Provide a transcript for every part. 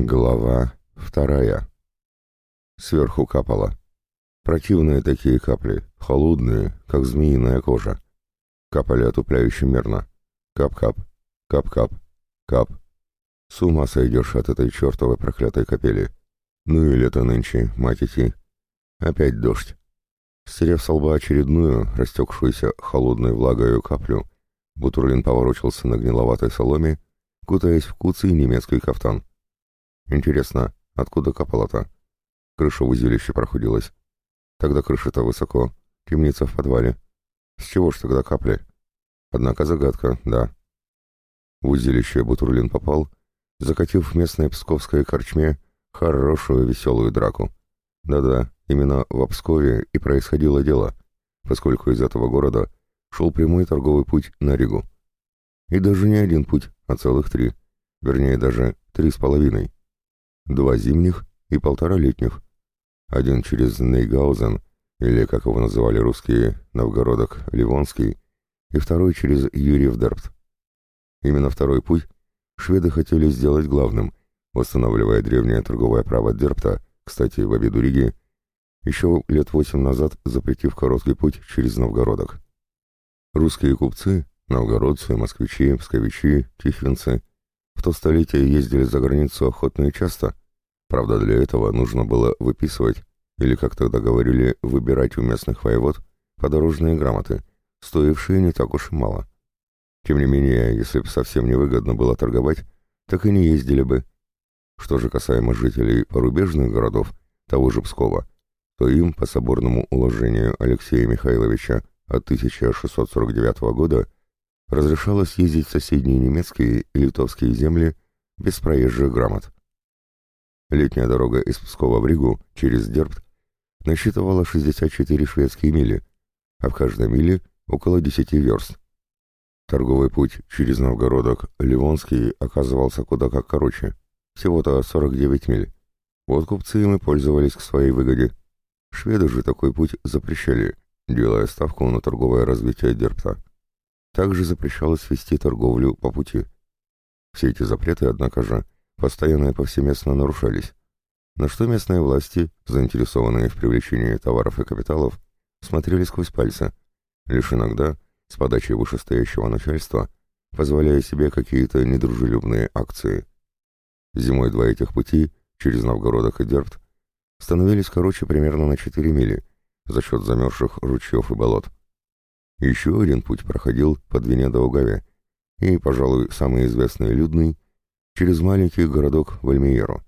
Глава вторая. Сверху капало. Противные такие капли, холодные, как змеиная кожа. Капали отупляюще мерно. Кап-кап, кап-кап, кап. С ума сойдешь от этой чертовой проклятой капели. Ну и лето нынче, мать ити. Опять дождь. Стерев со лба очередную, растекшуюся холодной влагою каплю, Бутурлин поворочался на гниловатой соломе, кутаясь в куцый немецкий кафтан. Интересно, откуда капало-то? Крыша в узилище проходилась. Тогда крыша-то высоко, темница в подвале. С чего ж тогда капли? Однако загадка, да. В узилище Бутурлин попал, закатив в местной псковской корчме хорошую веселую драку. Да-да, именно в Пскове и происходило дело, поскольку из этого города шел прямой торговый путь на Ригу. И даже не один путь, а целых три, вернее даже три с половиной два зимних и полтора летних. Один через Нейгаузен, или, как его называли русские, Новгородок Ливонский, и второй через Юрьев-Дерпт. Именно второй путь шведы хотели сделать главным, восстанавливая древнее торговое право Дерпта, кстати, в обиду Риги, еще лет восемь назад запретив короткий путь через Новгородок. Русские купцы, новгородцы, москвичи, псковичи, тихвинцы в то столетие ездили за границу охотно и часто, правда для этого нужно было выписывать, или, как тогда говорили, выбирать у местных воевод подорожные грамоты, стоившие не так уж и мало. Тем не менее, если бы совсем невыгодно было торговать, так и не ездили бы. Что же касаемо жителей порубежных городов, того же Пскова, то им, по соборному уложению Алексея Михайловича от 1649 года, разрешалось ездить в соседние немецкие и литовские земли без проезжих грамот. Летняя дорога из Пскова в Ригу через Дербт насчитывала 64 шведские мили, а в каждой миле около 10 верст. Торговый путь через Новгородок Ливонский оказывался куда как короче, всего-то 49 миль. Вот купцы им и пользовались к своей выгоде. Шведы же такой путь запрещали, делая ставку на торговое развитие Дерпта. Также запрещалось вести торговлю по пути. Все эти запреты, однако же, постоянно и повсеместно нарушались, на что местные власти, заинтересованные в привлечении товаров и капиталов, смотрели сквозь пальцы, лишь иногда, с подачи вышестоящего начальства, позволяя себе какие-то недружелюбные акции. Зимой два этих пути, через Новгородок и Дербт, становились короче примерно на 4 мили, за счет замерзших ручьев и болот. Еще один путь проходил под Венедо-Угаве, и, пожалуй, самый известный людный, через маленький городок Вальмиеру.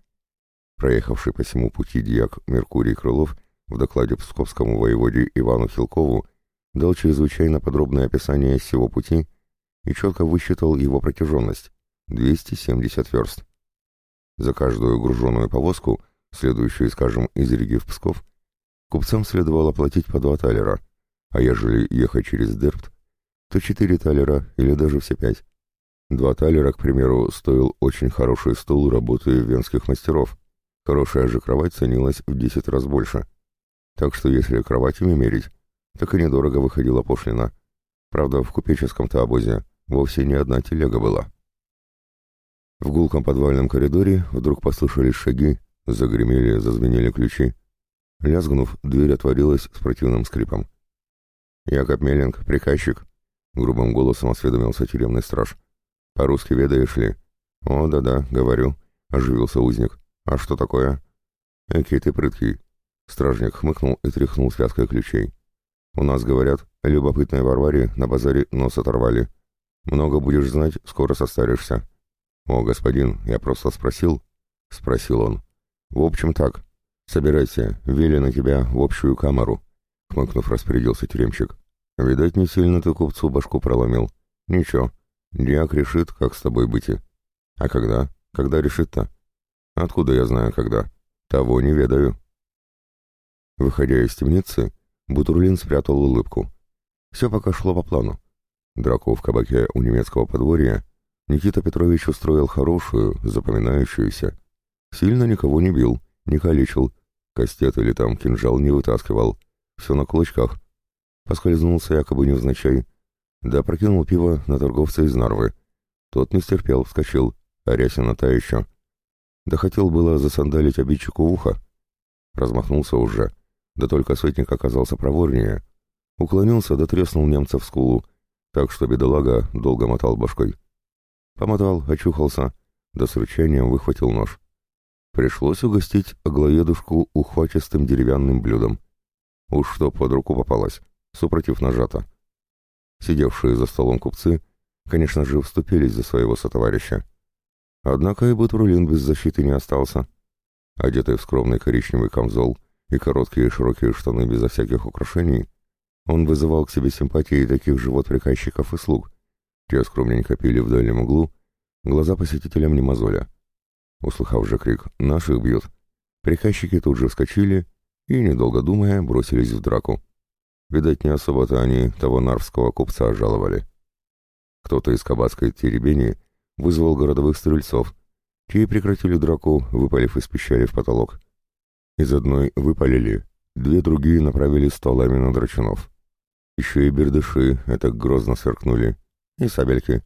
Проехавший по всему пути дьяк Меркурий Крылов в докладе псковскому воеводе Ивану Хилкову дал чрезвычайно подробное описание всего пути и четко высчитал его протяженность — 270 верст. За каждую груженную повозку, следующую, скажем, из Риги в Псков, купцам следовало платить по два талера — а ежели ехать через Дерпт, то четыре талера или даже все пять. Два талера, к примеру, стоил очень хороший стул работы венских мастеров. Хорошая же кровать ценилась в десять раз больше. Так что если кроватями мерить, так и недорого выходила пошлина. Правда, в купеческом-то обозе вовсе не одна телега была. В гулком подвальном коридоре вдруг послышались шаги, загремели, зазвенели ключи. Лязгнув, дверь отворилась с противным скрипом. «Якоб Меллинг, приказчик», — грубым голосом осведомился тюремный страж. «По-русски ведаешь ли?» «О, да-да, говорю», — оживился узник. «А что такое?» «Экий ты прыткий». Стражник хмыкнул и тряхнул связкой ключей. «У нас, говорят, любопытной Варваре на базаре нос оторвали. Много будешь знать, скоро состаришься». «О, господин, я просто спросил?» — спросил он. «В общем так. Собирайся, вели на тебя в общую камеру». — хмыкнув, распорядился тюремщик. «Видать, не сильно ты купцу башку проломил. Ничего, Диак решит, как с тобой быть. А когда? Когда решит-то? Откуда я знаю, когда? Того не ведаю». Выходя из темницы, Бутурлин спрятал улыбку. Все пока шло по плану. Драку в кабаке у немецкого подворья Никита Петрович устроил хорошую, запоминающуюся. Сильно никого не бил, не калечил, кастет или там кинжал не вытаскивал — все на кулачках. Поскользнулся якобы невзначай, да прокинул пиво на торговца из Нарвы. Тот не стерпел, вскочил, а Рясина та еще. Да хотел было засандалить обидчику ухо. Размахнулся уже, да только сотник оказался проворнее. Уклонился да треснул немца в скулу, так что бедолага долго мотал башкой. Помотал, очухался, да с рычанием выхватил нож. Пришлось угостить аглоедушку ухвачистым деревянным блюдом. Уж что под руку попалось, супротив нажата. Сидевшие за столом купцы, конечно же, вступились за своего сотоварища. Однако и Батрулин без защиты не остался. Одетый в скромный коричневый камзол и короткие широкие штаны безо всяких украшений, он вызывал к себе симпатии таких же вот приказчиков и слуг. Те скромненько пили в дальнем углу, глаза посетителям не мозоля. Услыхав же крик «Наших бьют!», приказчики тут же вскочили и, недолго думая, бросились в драку. Видать, не особо-то они того нарвского купца жаловали. Кто-то из кабацкой теребени вызвал городовых стрельцов. Те прекратили драку, выпалив из пещеры в потолок. Из одной выпалили, две другие направили стволами на драчунов. Еще и бердыши это грозно сверкнули. И сабельки.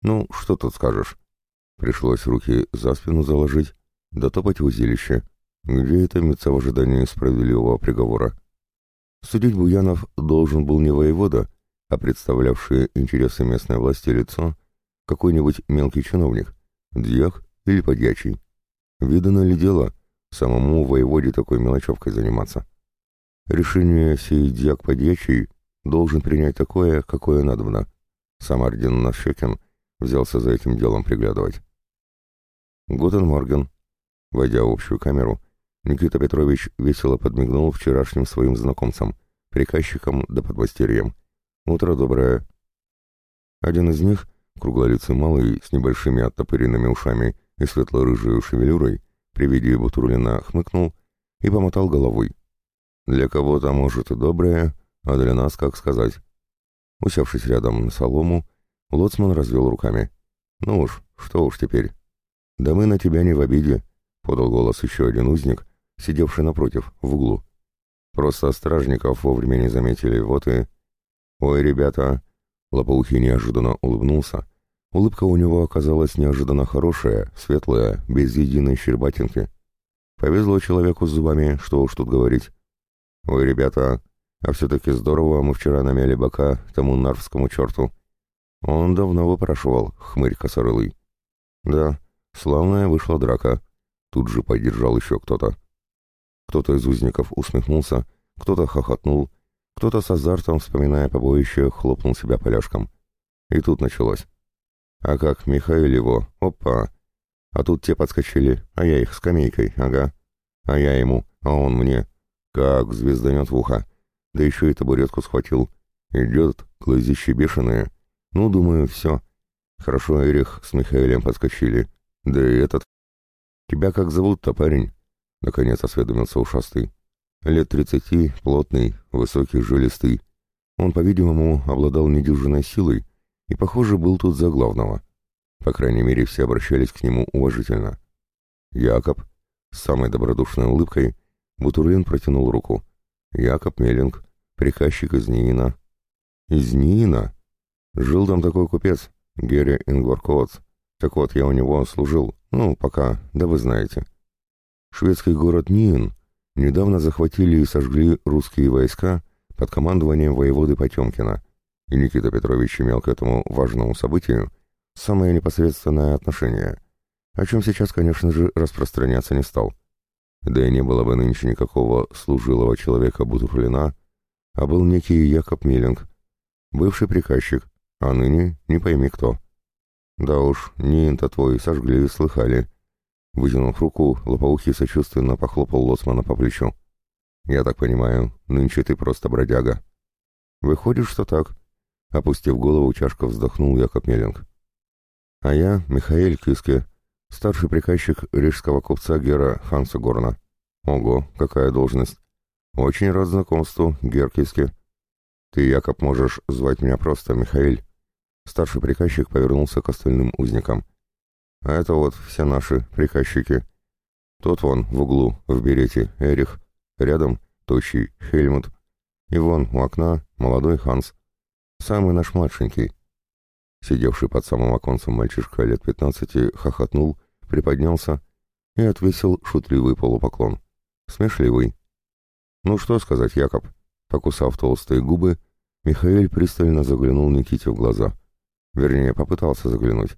Ну, что тут скажешь? Пришлось руки за спину заложить, да топать в узилище, где это томиться в ожидании справедливого приговора. Судить Буянов должен был не воевода, а представлявший интересы местной власти лицо, какой-нибудь мелкий чиновник, дьяк или подьячий. Видано ли дело самому воеводе такой мелочевкой заниматься? Решение сей дьяк-подьячий должен принять такое, какое надобно. Сам Ордин-Нащокин взялся за этим делом приглядывать. Guten Morgen. Войдя в общую камеру, Никита Петрович весело подмигнул вчерашним своим знакомцам, приказчикам да подмастерьям. «Утро доброе». Один из них, круглолицый малый, с небольшими оттопыренными ушами и светло-рыжей шевелюрой, при виде Бутурлина хмыкнул и помотал головой. «Для кого-то, может, и доброе, а для нас, как сказать». Усевшись рядом на солому, Лоцман развел руками. «Ну уж, что уж теперь». «Да мы на тебя не в обиде», — подал голос еще один узник, сидевший напротив, в углу. «Просто стражников вовремя не заметили, вот и...» «Ой, ребята!» — Лопоухий неожиданно улыбнулся. Улыбка у него оказалась неожиданно хорошая, светлая, без единой щербатинки. Повезло человеку с зубами, что уж тут говорить. «Ой, ребята, а все-таки здорово мы вчера намяли бока тому нарвскому черту. Он давно выпрашивал, хмырь косорылый». «Да, Славная вышла драка. Тут же поддержал еще кто-то. Кто-то из узников усмехнулся, кто-то хохотнул, кто-то с азартом, вспоминая побоище, хлопнул себя поляшком. И тут началось. А как Михаил его? Опа! А тут те подскочили, а я их скамейкой, ага. А я ему, а он мне. Как звезданет в ухо. Да еще и табуретку схватил. Идет, глазищи бешеные. Ну, думаю, все. Хорошо Эрих с Михаилем подскочили. Да и этот... Тебя как зовут-то, парень? Наконец осведомился ушастый. Лет тридцати, плотный, высокий, жилистый. Он, по-видимому, обладал недюжиной силой и, похоже, был тут за главного. По крайней мере, все обращались к нему уважительно. Якоб, с самой добродушной улыбкой, Бутурлин протянул руку. Якоб Меллинг, приказчик из Ниина. Из Ниина? Жил там такой купец, Герри Ингварковац. Так вот, я у него служил, ну, пока, да вы знаете. Шведский город Ниен недавно захватили и сожгли русские войска под командованием воеводы Потемкина, и Никита Петрович имел к этому важному событию самое непосредственное отношение, о чем сейчас, конечно же, распространяться не стал. Да и не было бы нынче никакого служилого человека Бутурлина, а был некий Якоб Миллинг, бывший приказчик, а ныне не пойми кто. «Да уж, Нин-то твой сожгли, слыхали». Вытянув руку, лопоухий сочувственно похлопал Лоцмана по плечу. «Я так понимаю, нынче ты просто бродяга». «Выходит, что так». Опустив голову, чашка вздохнул Якоб Меллинг. «А я Михаил Киске, старший приказчик рижского купца Гера Ханса Горна. Ого, какая должность. Очень рад знакомству, Гер Киске. Ты, Якоб, можешь звать меня просто Михаил. Старший приказчик повернулся к остальным узникам. «А это вот все наши приказчики. Тот вон в углу, в берете, Эрих. Рядом тощий Хельмут. И вон у окна молодой Ханс. Самый наш младшенький». Сидевший под самым оконцем мальчишка лет пятнадцати хохотнул, приподнялся и отвесил шутливый полупоклон. Смешливый. Ну что сказать, Якоб? Покусав толстые губы, Михаил пристально заглянул Никите в глаза. Вернее, попытался заглянуть.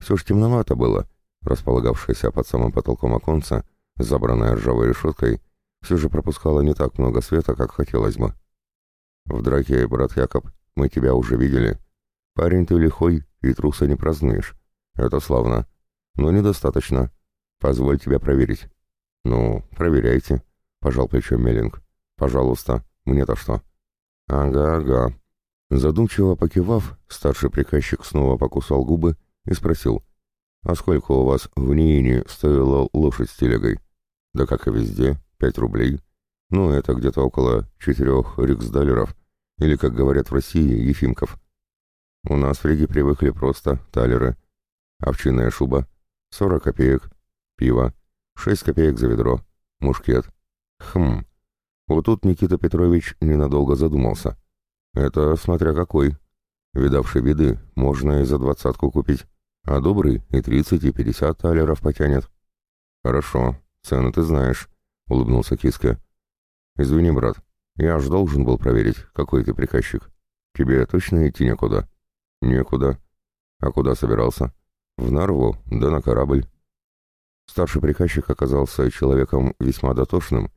Все ж темновато было, располагавшееся под самым потолком оконца, забранное ржавой решеткой, все же пропускало не так много света, как хотелось бы. «В драке, брат Якоб, мы тебя уже видели. Парень ты лихой и труса не празднуешь. Это славно. Но недостаточно. Позволь тебя проверить». «Ну, проверяйте», — пожал плечом Меллинг. «Пожалуйста, мне-то что?» «Ага, ага». Задумчиво покивав, старший приказчик снова покусал губы и спросил. «А сколько у вас в Ниине стоила лошадь с телегой?» «Да как и везде, пять рублей. Ну, это где-то около четырех риксдалеров, или, как говорят в России, ефимков. У нас в Риге привыкли просто талеры. Овчинная шуба — сорок копеек, пиво — шесть копеек за ведро, мушкет. Хм, вот тут Никита Петрович ненадолго задумался. Это смотря какой. Видавший виды можно и за двадцатку купить, а добрый и тридцать, и пятьдесят талеров потянет. Хорошо, цены ты знаешь, — улыбнулся Киска. Извини, брат, я аж должен был проверить, какой ты приказчик. Тебе точно идти некуда? Некуда. А куда собирался? В Нарву, да на корабль. Старший приказчик оказался человеком весьма дотошным,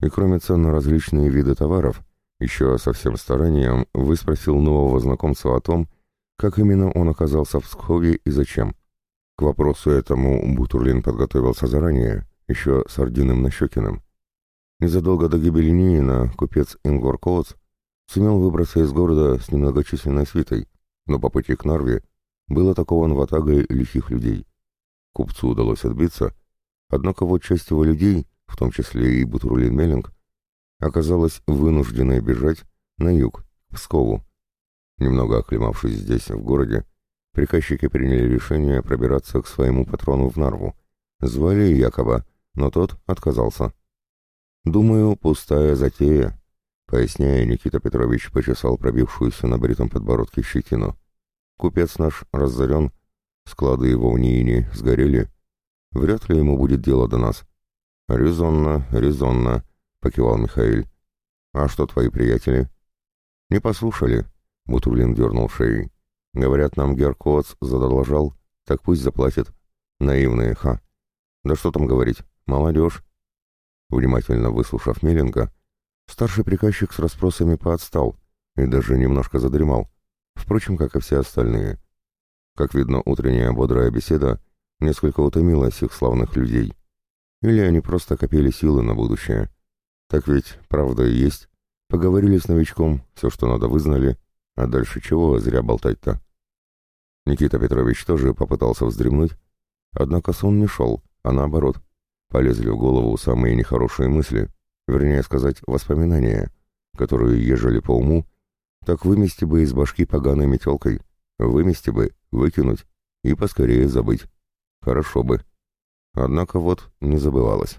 и кроме цен на различные виды товаров, еще со всем старанием выспросил нового знакомца о том, как именно он оказался в Пскове и зачем. К вопросу этому Бутурлин подготовился заранее, еще с Ординым Нащекиным. Незадолго до гибели Ниина купец Ингор Коц сумел выбраться из города с немногочисленной свитой, но по пути к Нарве был атакован ватагой лихих людей. Купцу удалось отбиться, однако вот часть его людей в том числе и Бутурлин Меллинг, оказалась вынужденной бежать на юг, к Пскову. Немного оклемавшись здесь, в городе, приказчики приняли решение пробираться к своему патрону в Нарву. Звали Якова, но тот отказался. «Думаю, пустая затея», — поясняя, Никита Петрович почесал пробившуюся на бритом подбородке щетину. «Купец наш разорен, склады его в Ниине сгорели. Вряд ли ему будет дело до нас. «Резонно, резонно», — покивал Михаил. «А что твои приятели?» «Не послушали», — Бутурлин дернул шеей. «Говорят, нам Геркоц задолжал, так пусть заплатит. Наивные, ха. Да что там говорить, молодежь». Внимательно выслушав Меленга, старший приказчик с расспросами поотстал и даже немножко задремал, впрочем, как и все остальные. Как видно, утренняя бодрая беседа несколько утомила всех славных людей. Или они просто копили силы на будущее. Так ведь, правда и есть. Поговорили с новичком, все, что надо, вызнали. А дальше чего зря болтать-то? Никита Петрович тоже попытался вздремнуть. Однако сон не шел, а наоборот. Полезли в голову самые нехорошие мысли, вернее сказать, воспоминания, которые, ежели по уму, так вымести бы из башки поганой метелкой. Вымести бы, выкинуть и поскорее забыть. Хорошо бы. Однако вот не забывалось.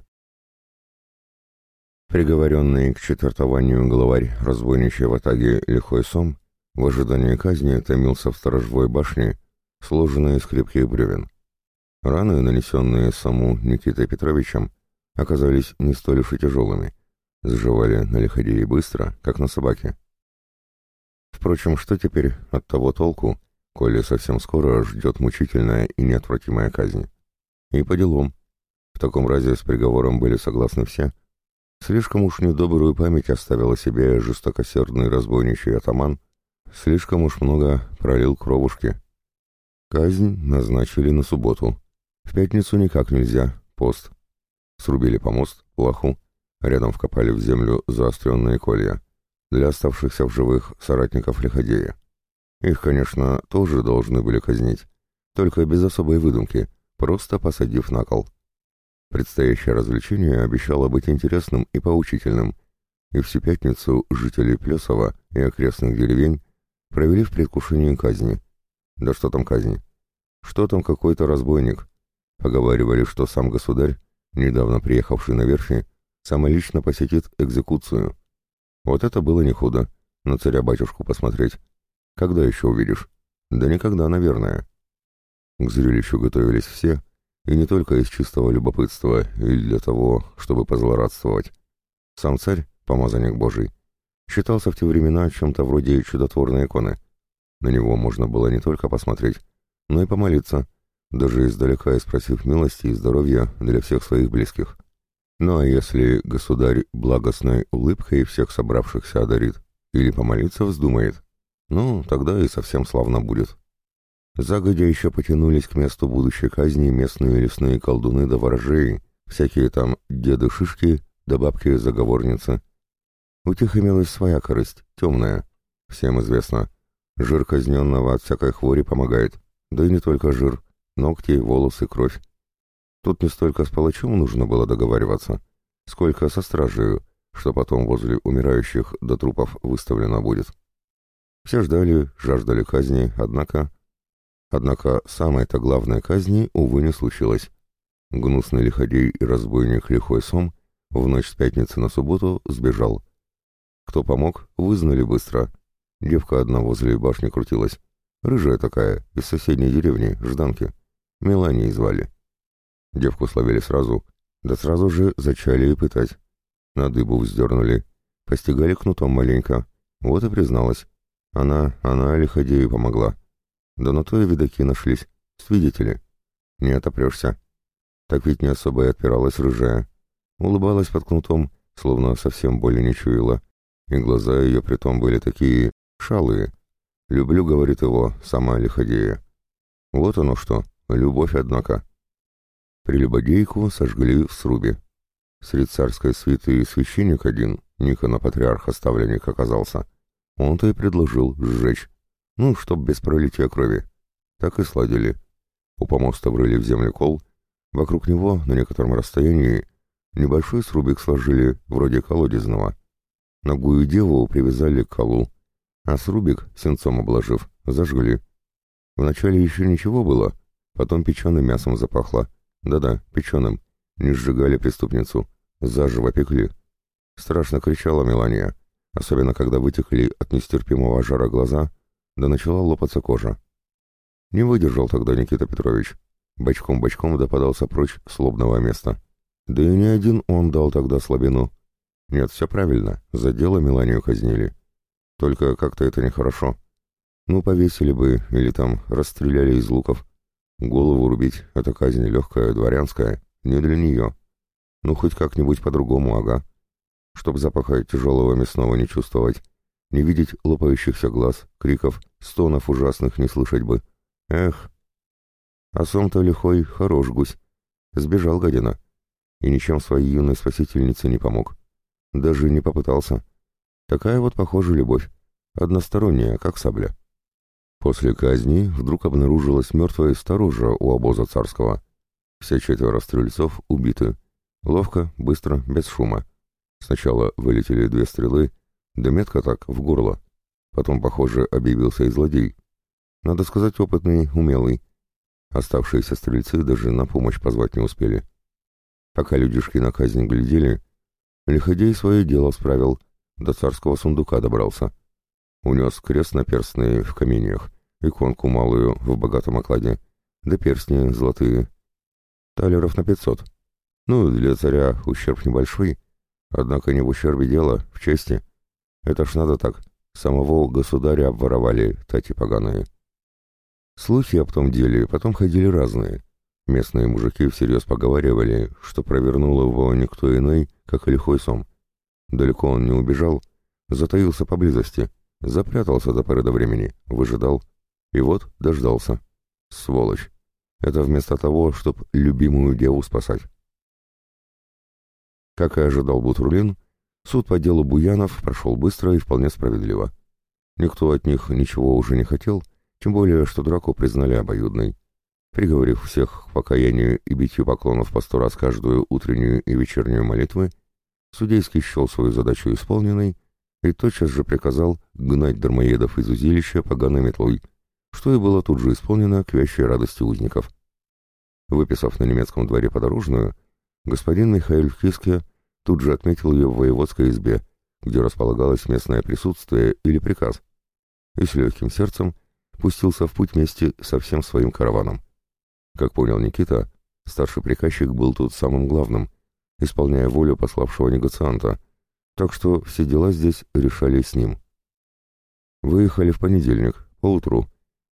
Приговоренный к четвертованию главарь разбойничьей ватаги Лихой Сом в ожидании казни томился в сторожевой башне, сложенной из крепких бревен. Раны, нанесенные саму Никитой Петровичем, оказались не столь уж и тяжелыми, сживали на лиходее быстро, как на собаке. Впрочем, что теперь от того толку, коли совсем скоро ждет мучительная и неотвратимая казнь? И по делам. В таком разе с приговором были согласны все. Слишком уж недобрую память оставил о себе жестокосердный разбойничий атаман, слишком уж много пролил кровушки. Казнь назначили на субботу. В пятницу никак нельзя, пост. Срубили помост, лоху, рядом вкопали в землю заостренные колья для оставшихся в живых соратников Лиходея. Их, конечно, тоже должны были казнить, только без особой выдумки, просто посадив на кол. Предстоящее развлечение обещало быть интересным и поучительным, и всю пятницу жители Плесова и окрестных деревень провели в предвкушении казни. Да что там казни? Что там какой-то разбойник? Поговаривали, что сам государь, недавно приехавший на верфи, самолично посетит экзекуцию. Вот это было не худо, на царя-батюшку посмотреть. Когда еще увидишь? Да никогда, наверное. К зрелищу готовились все, И не только из чистого любопытства или для того, чтобы позлорадствовать. Сам царь, помазанник Божий, считался в те времена чем-то вроде чудотворной иконы. На него можно было не только посмотреть, но и помолиться, даже издалека и спросив милости и здоровья для всех своих близких. Ну а если государь благостной улыбкой всех собравшихся одарит или помолиться вздумает, ну, тогда и совсем славно будет. Загодя еще потянулись к месту будущей казни местные лесные колдуны да ворожеи, всякие там деды-шишки да бабки-заговорницы. У тех имелась своя корысть, темная. Всем известно. Жир казненного от всякой хвори помогает. Да и не только жир. Ногти, волосы, кровь. Тут не столько с палачом нужно было договариваться, сколько со стражею, что потом возле умирающих до трупов выставлено будет. Все ждали, жаждали казни, однако Однако самой-то главной казни, увы, не случилось. Гнусный лиходей и разбойник Лихой Сом в ночь с пятницы на субботу сбежал. Кто помог, вызнали быстро. Девка одна возле башни крутилась. Рыжая такая, из соседней деревни, Жданки. Меланией звали. Девку словили сразу, да сразу же зачали и пытать. На дыбу вздернули, постигали кнутом маленько. Вот и призналась. Она, она лиходею помогла. Да на то и видаки нашлись, свидетели. Не отопрешься. Так ведь не особо и отпиралась рыжая. Улыбалась под кнутом, словно совсем боли не чуяла. И глаза ее притом были такие шалые. «Люблю», — говорит его, — «сама лиходея». Вот оно что, любовь, однако. Прелюбодейку сожгли в срубе. Среди царской свиты священник один, Никона патриарха ставленник оказался. Он-то и предложил сжечь. Ну, чтоб без пролития крови. Так и сладили. У помоста врыли в землю кол. Вокруг него, на некотором расстоянии, небольшой срубик сложили, вроде колодезного. Ногую деву привязали к колу, а срубик, сенцом обложив, зажгли. Вначале еще ничего было, потом печеным мясом запахло. Да-да, печеным. Не сжигали преступницу. Заживо пекли. Страшно кричала Мелания, особенно когда вытекли от нестерпимого жара глаза да начала лопаться кожа. Не выдержал тогда Никита Петрович. Бочком-бочком допадался прочь с лобного места. Да и не один он дал тогда слабину. Нет, все правильно, за дело Меланию казнили. Только как-то это нехорошо. Ну, повесили бы, или там расстреляли из луков. Голову рубить — это казнь легкая, дворянская, не для нее. Ну, хоть как-нибудь по-другому, ага. Чтоб запаха тяжелого мясного не чувствовать, не видеть лопающихся глаз, криков, стонов ужасных не слышать бы. Эх! А сом-то лихой, хорош гусь. Сбежал гадина. И ничем своей юной спасительнице не помог. Даже не попытался. Такая вот, похоже, любовь. Односторонняя, как сабля. После казни вдруг обнаружилась мертвая сторожа у обоза царского. Все четверо стрельцов убиты. Ловко, быстро, без шума. Сначала вылетели две стрелы, да метко так, в горло. Потом, похоже, объявился и злодей. Надо сказать, опытный, умелый. Оставшиеся стрельцы даже на помощь позвать не успели. Пока людишки на казнь глядели, Лиходей свое дело справил, до царского сундука добрался. Унес крест наперстный в каменьях, иконку малую в богатом окладе, да перстни золотые. Талеров на пятьсот. Ну, для царя ущерб небольшой, однако не в ущербе дело, в чести. Это ж надо так. Самого государя обворовали, тати поганые. Слухи об том деле потом ходили разные. Местные мужики всерьез поговаривали, что провернул его никто иной, как лихой сом. Далеко он не убежал, затаился поблизости, запрятался до поры до времени, выжидал. И вот дождался. Сволочь. Это вместо того, чтобы любимую деву спасать. Как и ожидал Бутрулин, Суд по делу Буянов прошел быстро и вполне справедливо. Никто от них ничего уже не хотел, тем более, что драку признали обоюдной. Приговорив всех к покаянию и битью поклонов по сто раз каждую утреннюю и вечернюю молитвы, судейский счел свою задачу исполненной и тотчас же приказал гнать дармоедов из узилища поганой метлой, что и было тут же исполнено к вящей радости узников. Выписав на немецком дворе подорожную, господин Михаил Киске тут же отметил ее в воеводской избе, где располагалось местное присутствие или приказ, и с легким сердцем пустился в путь вместе со всем своим караваном. Как понял Никита, старший приказчик был тут самым главным, исполняя волю пославшего негацианта, так что все дела здесь решались с ним. Выехали в понедельник, поутру,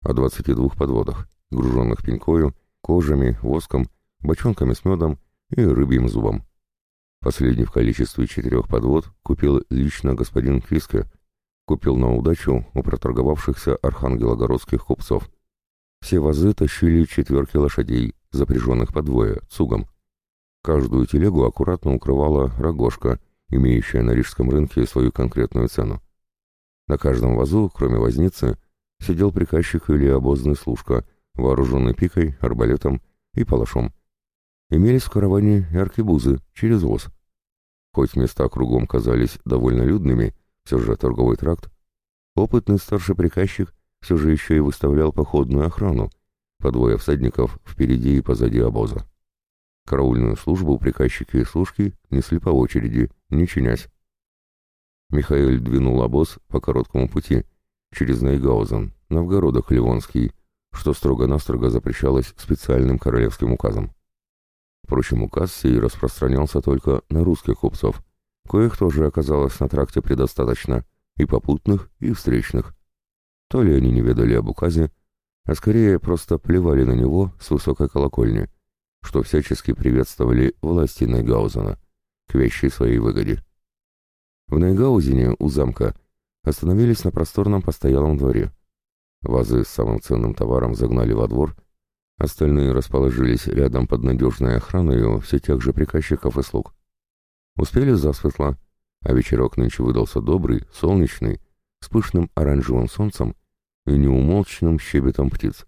о 22 подводах, груженных пенькою, кожами, воском, бочонками с медом и рыбьим зубом. Последний в количестве четырех подвод купил лично господин Киске, купил на удачу у проторговавшихся архангелогородских купцов. Все вазы тащили четверки лошадей, запряженных по двое, цугом. Каждую телегу аккуратно укрывала рогожка, имеющая на рижском рынке свою конкретную цену. На каждом вазу, кроме возницы, сидел приказчик или обозный служка, вооруженный пикой, арбалетом и палашом. Имелись в караване и аркебузы через воз. Хоть места кругом казались довольно людными, все же торговый тракт, опытный старший приказчик все же еще и выставлял походную охрану, по двое всадников впереди и позади обоза. Караульную службу приказчики и служки несли по очереди, не чинясь. Михаил двинул обоз по короткому пути, через Найгаузен, Новгородок Ливонский, что строго-настрого запрещалось специальным королевским указом. Впрочем, указ сей распространялся только на русских купцов, коих тоже оказалось на тракте предостаточно, и попутных, и встречных. То ли они не ведали об указе, а скорее просто плевали на него с высокой колокольни, что всячески приветствовали власти Найгаузена к вещей своей выгоде. В Найгаузене у замка остановились на просторном постоялом дворе. Вазы с самым ценным товаром загнали во двор, остальные расположились рядом под надежной охраной все тех же приказчиков и слуг. Успели засветло, а вечерок нынче выдался добрый, солнечный, с пышным оранжевым солнцем и неумолчным щебетом птиц.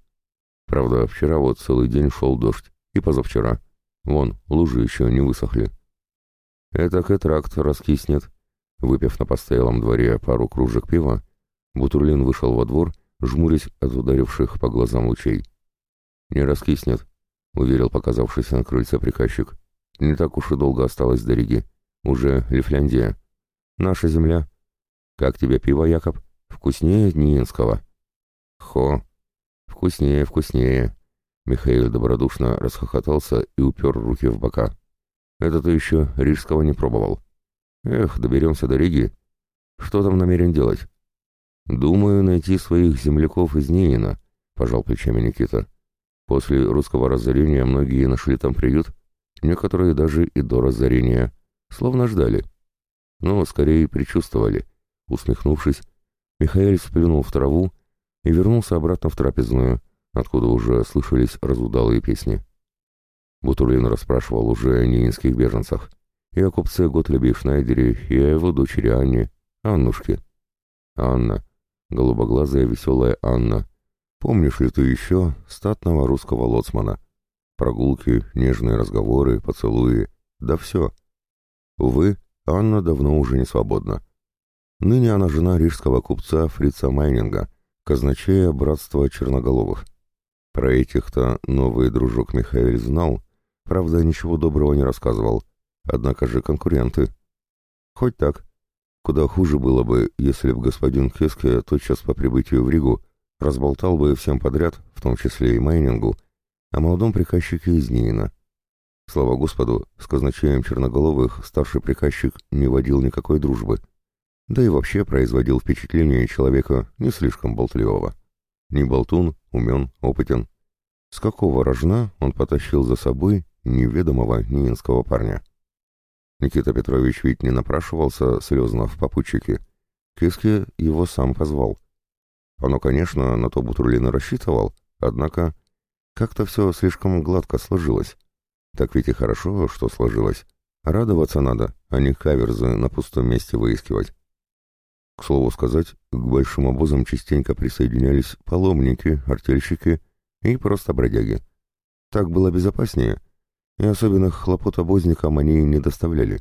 Правда, вчера вот целый день шел дождь, и позавчера. Вон, лужи еще не высохли. Этак и тракт раскиснет. Выпив на постоялом дворе пару кружек пива, Бутурлин вышел во двор, жмурясь от ударивших по глазам лучей. «Не раскиснет», — уверил показавшийся на крыльце приказчик. «Не так уж и долго осталось до Риги. Уже Лифляндия. Наша земля. Как тебе пиво, Якоб? Вкуснее Ниинского?» «Хо! Вкуснее, вкуснее!» Михаил добродушно расхохотался и упер руки в бока. «Это ты еще рижского не пробовал. Эх, доберемся до Риги. Что там намерен делать?» «Думаю, найти своих земляков из Нейна», — пожал плечами Никита. «После русского разорения многие нашли там приют, некоторые даже и до разорения, словно ждали. Но скорее предчувствовали». Усмехнувшись, Михаил сплюнул в траву и вернулся обратно в трапезную, откуда уже слышались разудалые песни. Бутурлин расспрашивал уже о неинских беженцах, и о купце Готлебе Шнайдере, и о его дочери Анне, Аннушке. Анна, голубоглазая веселая Анна, помнишь ли ты еще статного русского лоцмана? Прогулки, нежные разговоры, поцелуи, да все. Увы, Анна давно уже не свободна. Ныне она жена рижского купца Фрица Майнинга, казначея братства черноголовых. Про этих-то новый дружок Михаил знал, правда, ничего доброго не рассказывал, однако же конкуренты. Хоть так. Куда хуже было бы, если б господин Кеске тотчас по прибытию в Ригу разболтал бы всем подряд, в том числе и майнингу, о молодом приказчике из Нина. Слава Господу, с казначеем Черноголовых старший приказчик не водил никакой дружбы — да и вообще производил впечатление человека не слишком болтливого. Не болтун, умен, опытен. С какого рожна он потащил за собой неведомого нинского парня? Никита Петрович ведь не напрашивался слезно в попутчике. Киски его сам позвал. Оно, конечно, на то Бутурлин рассчитывал, однако как-то все слишком гладко сложилось. Так ведь и хорошо, что сложилось. Радоваться надо, а не каверзы на пустом месте выискивать. К слову сказать, к большим обозам частенько присоединялись паломники, артельщики и просто бродяги. Так было безопаснее, и особенных хлопот обозникам они не доставляли.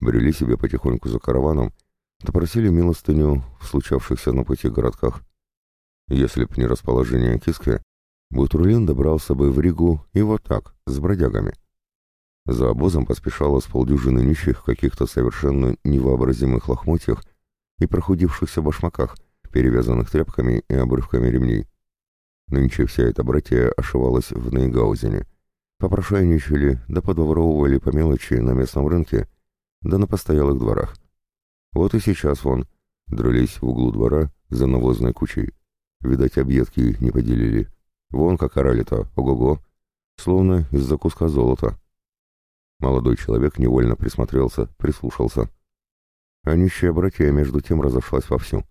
Брели себе потихоньку за караваном, допросили милостыню в случавшихся на пути городках. Если б не расположение Киска, Бутурлин добрался бы в Ригу и вот так, с бродягами. За обозом поспешало с полдюжины нищих в каких-то совершенно невообразимых лохмотьях и прохудившихся башмаках, перевязанных тряпками и обрывками ремней. Нынче вся эта братья ошивалась в Нейгаузене, Попрошайничали, да подворовывали по мелочи на местном рынке, да на постоялых дворах. Вот и сейчас вон, дрались в углу двора за навозной кучей. Видать, объедки не поделили. Вон как орали-то, ого-го, словно из-за куска золота. Молодой человек невольно присмотрелся, прислушался. А нищая братья между тем разошлась вовсю.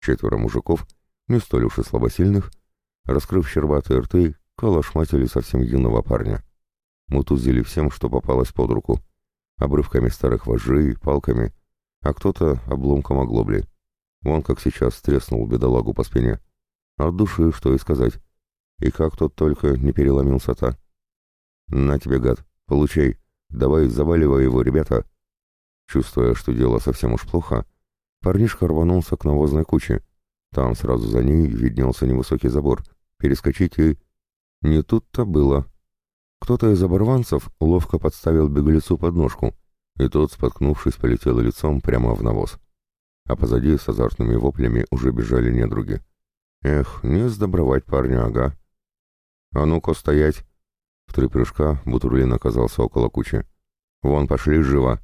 Четверо мужиков, не столь уж и слабосильных, раскрыв щербатые рты, калашматили совсем юного парня. Мутузили всем, что попалось под руку. Обрывками старых вожжей, палками, а кто-то обломком оглобли. Вон как сейчас треснул бедолагу по спине. От души, что и сказать. И как тот только не переломился-то. «На тебе, гад, получай. Давай заваливай его, ребята». Чувствуя, что дело совсем уж плохо, парнишка рванулся к навозной куче. Там сразу за ней виднелся невысокий забор. Перескочить и... Не тут-то было. Кто-то из оборванцев ловко подставил беглецу подножку, и тот, споткнувшись, полетел лицом прямо в навоз. А позади с азартными воплями уже бежали недруги. Эх, не сдобровать парня, ага. «А ну-ка, стоять!» В три прыжка Бутурлин оказался около кучи. «Вон, пошли, живо!»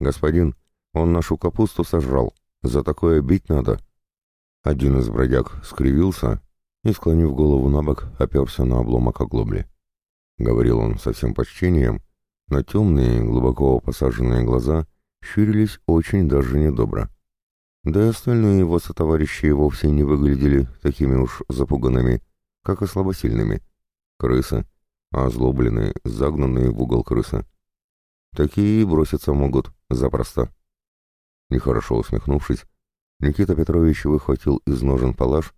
«Господин, он нашу капусту сожрал. За такое бить надо!» Один из бродяг скривился и, склонив голову на бок, оперся на обломок оглобли. Говорил он со всем почтением, но темные, глубоко посаженные глаза щурились очень даже недобро. Да и остальные его сотоварищи вовсе не выглядели такими уж запуганными, как и слабосильными. Крысы, озлобленные, загнанные в угол крысы. Такие и броситься могут запросто. Нехорошо усмехнувшись, Никита Петрович выхватил из ножен палаш,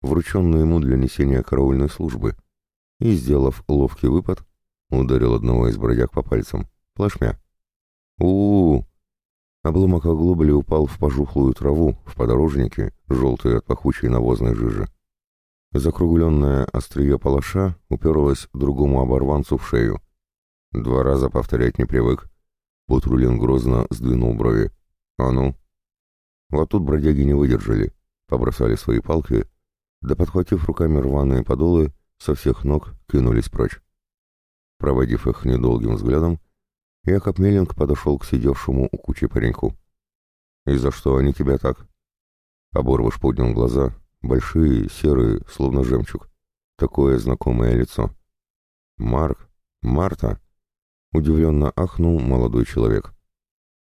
врученный ему для несения караульной службы, и, сделав ловкий выпад, ударил одного из бродяг по пальцам, плашмя. у у, -у Обломок оглобли упал в пожухлую траву, в подорожнике, желтый от пахучей навозной жижи. Закругленное острие палаша уперлось другому оборванцу в шею. Два раза повторять не привык. Бутрулин грозно сдвинул брови. «А ну?» Вот тут бродяги не выдержали, побросали свои палки, да, подхватив руками рваные подолы, со всех ног кинулись прочь. Проводив их недолгим взглядом, Якоб Меллинг подошел к сидевшему у кучи пареньку. «И за что они тебя так?» Оборвыш поднял глаза, большие, серые, словно жемчуг. Такое знакомое лицо. «Марк? Марта?» Удивленно ахнул молодой человек.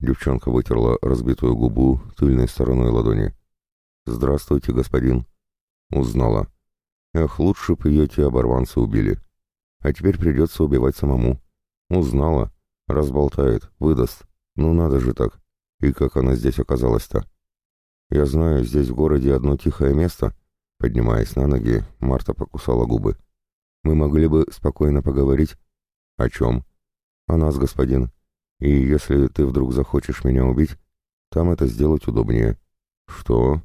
Девчонка вытерла разбитую губу тыльной стороной ладони. «Здравствуйте, господин». Узнала. «Эх, лучше бы ее те оборванцы убили. А теперь придется убивать самому». Узнала. Разболтает, выдаст. Ну надо же так. И как она здесь оказалась-то? Я знаю, здесь в городе одно тихое место. Поднимаясь на ноги, Марта покусала губы. Мы могли бы спокойно поговорить. О чем? О нас, господин. И если ты вдруг захочешь меня убить, там это сделать удобнее. Что?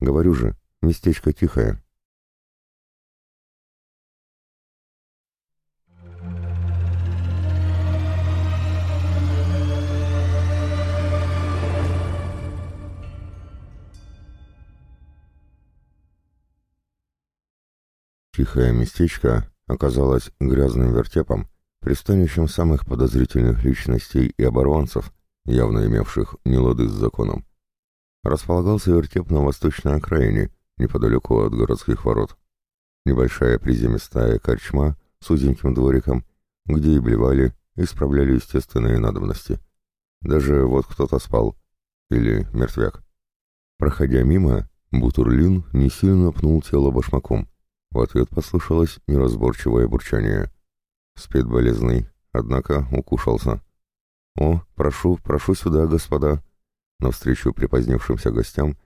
Говорю же, местечко тихое. Тихое местечко оказалось грязным вертепом, пристанищем самых подозрительных личностей и оборванцев, явно имевших нелады с законом. Располагался вертеп на восточной окраине, неподалеку от городских ворот. Небольшая приземистая корчма с узеньким двориком, где и блевали, и справляли естественные надобности. Даже вот кто-то спал. Или мертвяк. Проходя мимо, Бутурлин не сильно пнул тело башмаком. В ответ послышалось неразборчивое бурчание. Спит болезный, однако укушался. «О, прошу, прошу сюда, господа!» Навстречу припозднившимся гостям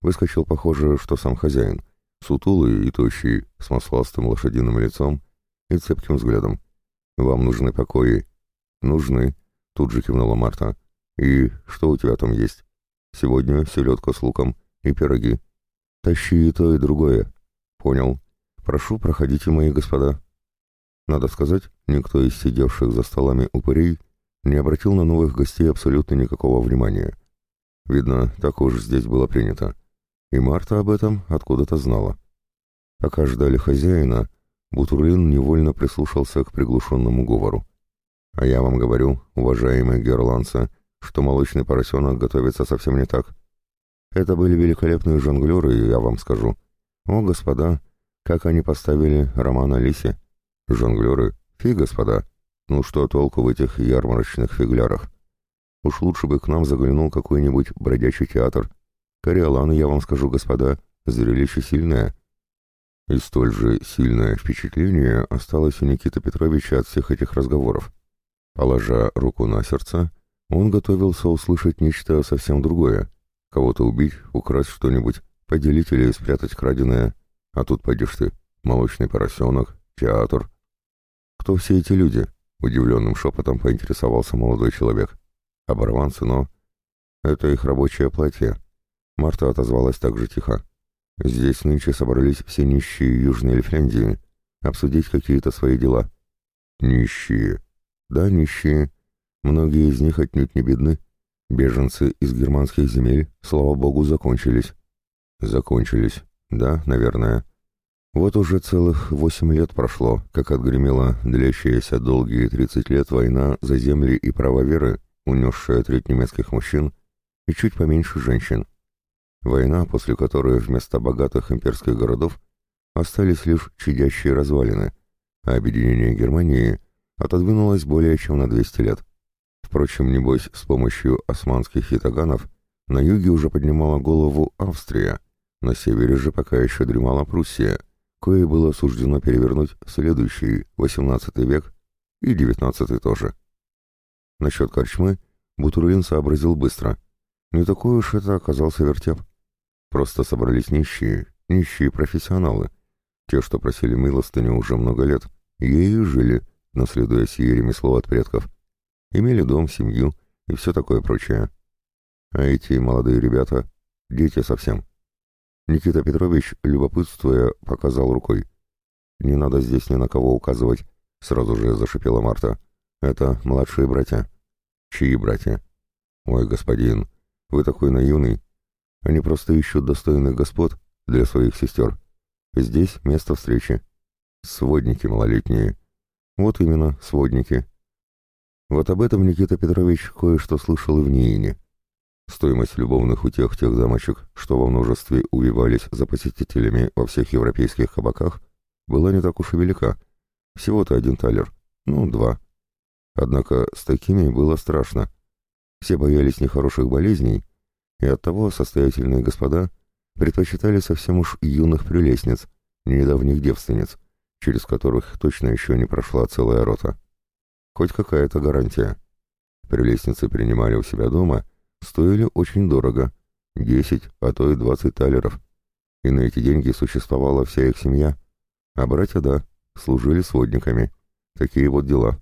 выскочил, похоже, что сам хозяин, сутулый и тощий, с масластым лошадиным лицом и цепким взглядом. «Вам нужны покои?» «Нужны», — тут же кивнула Марта. «И что у тебя там есть?» «Сегодня селедка с луком и пироги». «Тащи и то, и другое». «Понял», «Прошу, проходите, мои господа». Надо сказать, никто из сидевших за столами упырей не обратил на новых гостей абсолютно никакого внимания. Видно, так уж здесь было принято. И Марта об этом откуда-то знала. Пока ждали хозяина, Бутурлин невольно прислушался к приглушенному говору. «А я вам говорю, уважаемые герландцы, что молочный поросенок готовится совсем не так. Это были великолепные жонглеры, я вам скажу. О, господа, как они поставили роман о лисе. Жонглеры, фи, господа, ну что толку в этих ярмарочных фиглярах? Уж лучше бы к нам заглянул какой-нибудь бродячий театр. Кориолан, я вам скажу, господа, зрелище сильное». И столь же сильное впечатление осталось у Никиты Петровича от всех этих разговоров. Положа руку на сердце, он готовился услышать нечто совсем другое. Кого-то убить, украсть что-нибудь, поделить или спрятать краденое. А тут пойдешь ты, молочный поросенок, театр. Кто все эти люди? Удивленным шепотом поинтересовался молодой человек. Оборванцы, но... Это их рабочее платье. Марта отозвалась так же тихо. Здесь нынче собрались все нищие Южной Эльфляндии обсудить какие-то свои дела. Нищие. Да, нищие. Многие из них отнюдь не бедны. Беженцы из германских земель, слава богу, закончились. Закончились. Да, наверное. Вот уже целых восемь лет прошло, как отгремела длящаяся долгие тридцать лет война за земли и право веры, унесшая треть немецких мужчин и чуть поменьше женщин. Война, после которой вместо богатых имперских городов остались лишь чадящие развалины, а объединение Германии отодвинулось более чем на 200 лет. Впрочем, небось, с помощью османских хитаганов на юге уже поднимала голову Австрия, на севере же пока еще дремала Пруссия, кое было суждено перевернуть следующий, XVIII век и XIX тоже. Насчет корчмы Бутурлин сообразил быстро. Не такой уж это оказался вертеп. Просто собрались нищие, нищие профессионалы, те, что просили милостыню уже много лет, ею жили, наследуя сие ремесло от предков. Имели дом, семью и все такое прочее. А эти молодые ребята — дети совсем. Никита Петрович, любопытствуя, показал рукой. «Не надо здесь ни на кого указывать», — сразу же зашипела Марта. «Это младшие братья». «Чьи братья?» «Ой, господин, вы такой наивный. Они просто ищут достойных господ для своих сестер. Здесь место встречи. Сводники малолетние. Вот именно, сводники. Вот об этом Никита Петрович кое-что слышал и в Ниине. Стоимость любовных утех тех дамочек, что во множестве увивались за посетителями во всех европейских кабаках, была не так уж и велика. Всего-то один талер. Ну, два. Однако с такими было страшно. Все боялись нехороших болезней, и оттого состоятельные господа предпочитали совсем уж юных прелестниц, недавних девственниц, через которых точно еще не прошла целая рота. Хоть какая-то гарантия. Прелестницы принимали у себя дома, стоили очень дорого, 10, а то и 20 талеров. И на эти деньги существовала вся их семья. А братья, да, служили сводниками. Такие вот дела.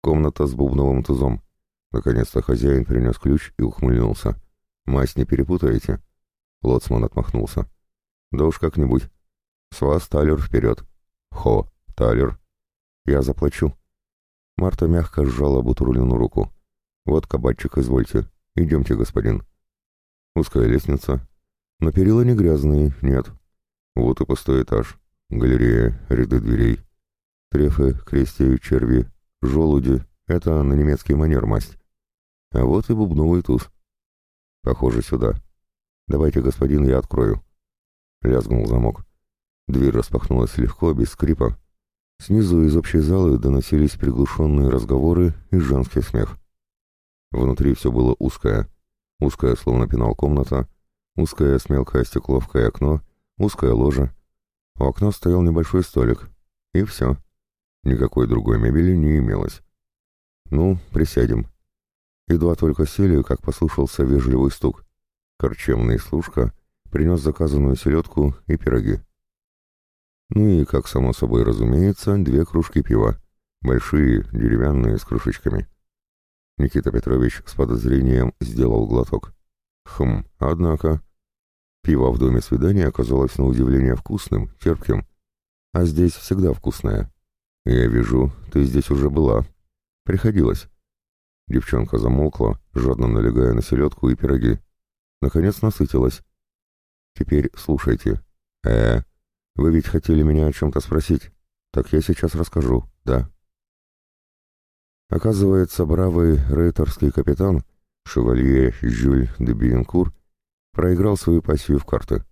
Комната с бубновым тузом. Наконец-то хозяин принес ключ и ухмыльнулся. «Мазь не перепутаете?» Лоцман отмахнулся. «Да уж как-нибудь. С вас талер вперед». «Хо, талер. Я заплачу». Марта мягко сжала Бутурлину руку. «Вот кабачик, извольте. Идемте, господин». Узкая лестница. Но перила не грязные, нет. Вот и пустой этаж. Галерея, ряды дверей. Трефы, крести, черви, желуди — это на немецкий манер масть. А вот и бубновый туз. Похоже, сюда. Давайте, господин, я открою. Лязгнул замок. Дверь распахнулась легко, без скрипа. Снизу из общей залы доносились приглушенные разговоры и женский смех. Внутри все было узкое. Узкое, словно пенал комната, узкое с мелкое стекловкое окно, узкое ложе. У окна стоял небольшой столик. И все. Никакой другой мебели не имелось. «Ну, присядем», Едва только сели, как послышался вежливый стук. Корчемный служка принес заказанную селедку и пироги. Ну и, как само собой разумеется, две кружки пива. Большие, деревянные, с крышечками. Никита Петрович с подозрением сделал глоток. Хм, однако... Пиво в доме свидания оказалось на удивление вкусным, терпким. А здесь всегда вкусное. Я вижу, ты здесь уже была. Приходилось. Девчонка замолкла, жадно налегая на селедку и пироги. Наконец насытилась. «Теперь слушайте. э Вы ведь хотели меня о чем-то спросить? Так я сейчас расскажу, да?» Оказывается, бравый рейтерский капитан, шевалье Жюль де Биенкур, проиграл свою пассию в карты.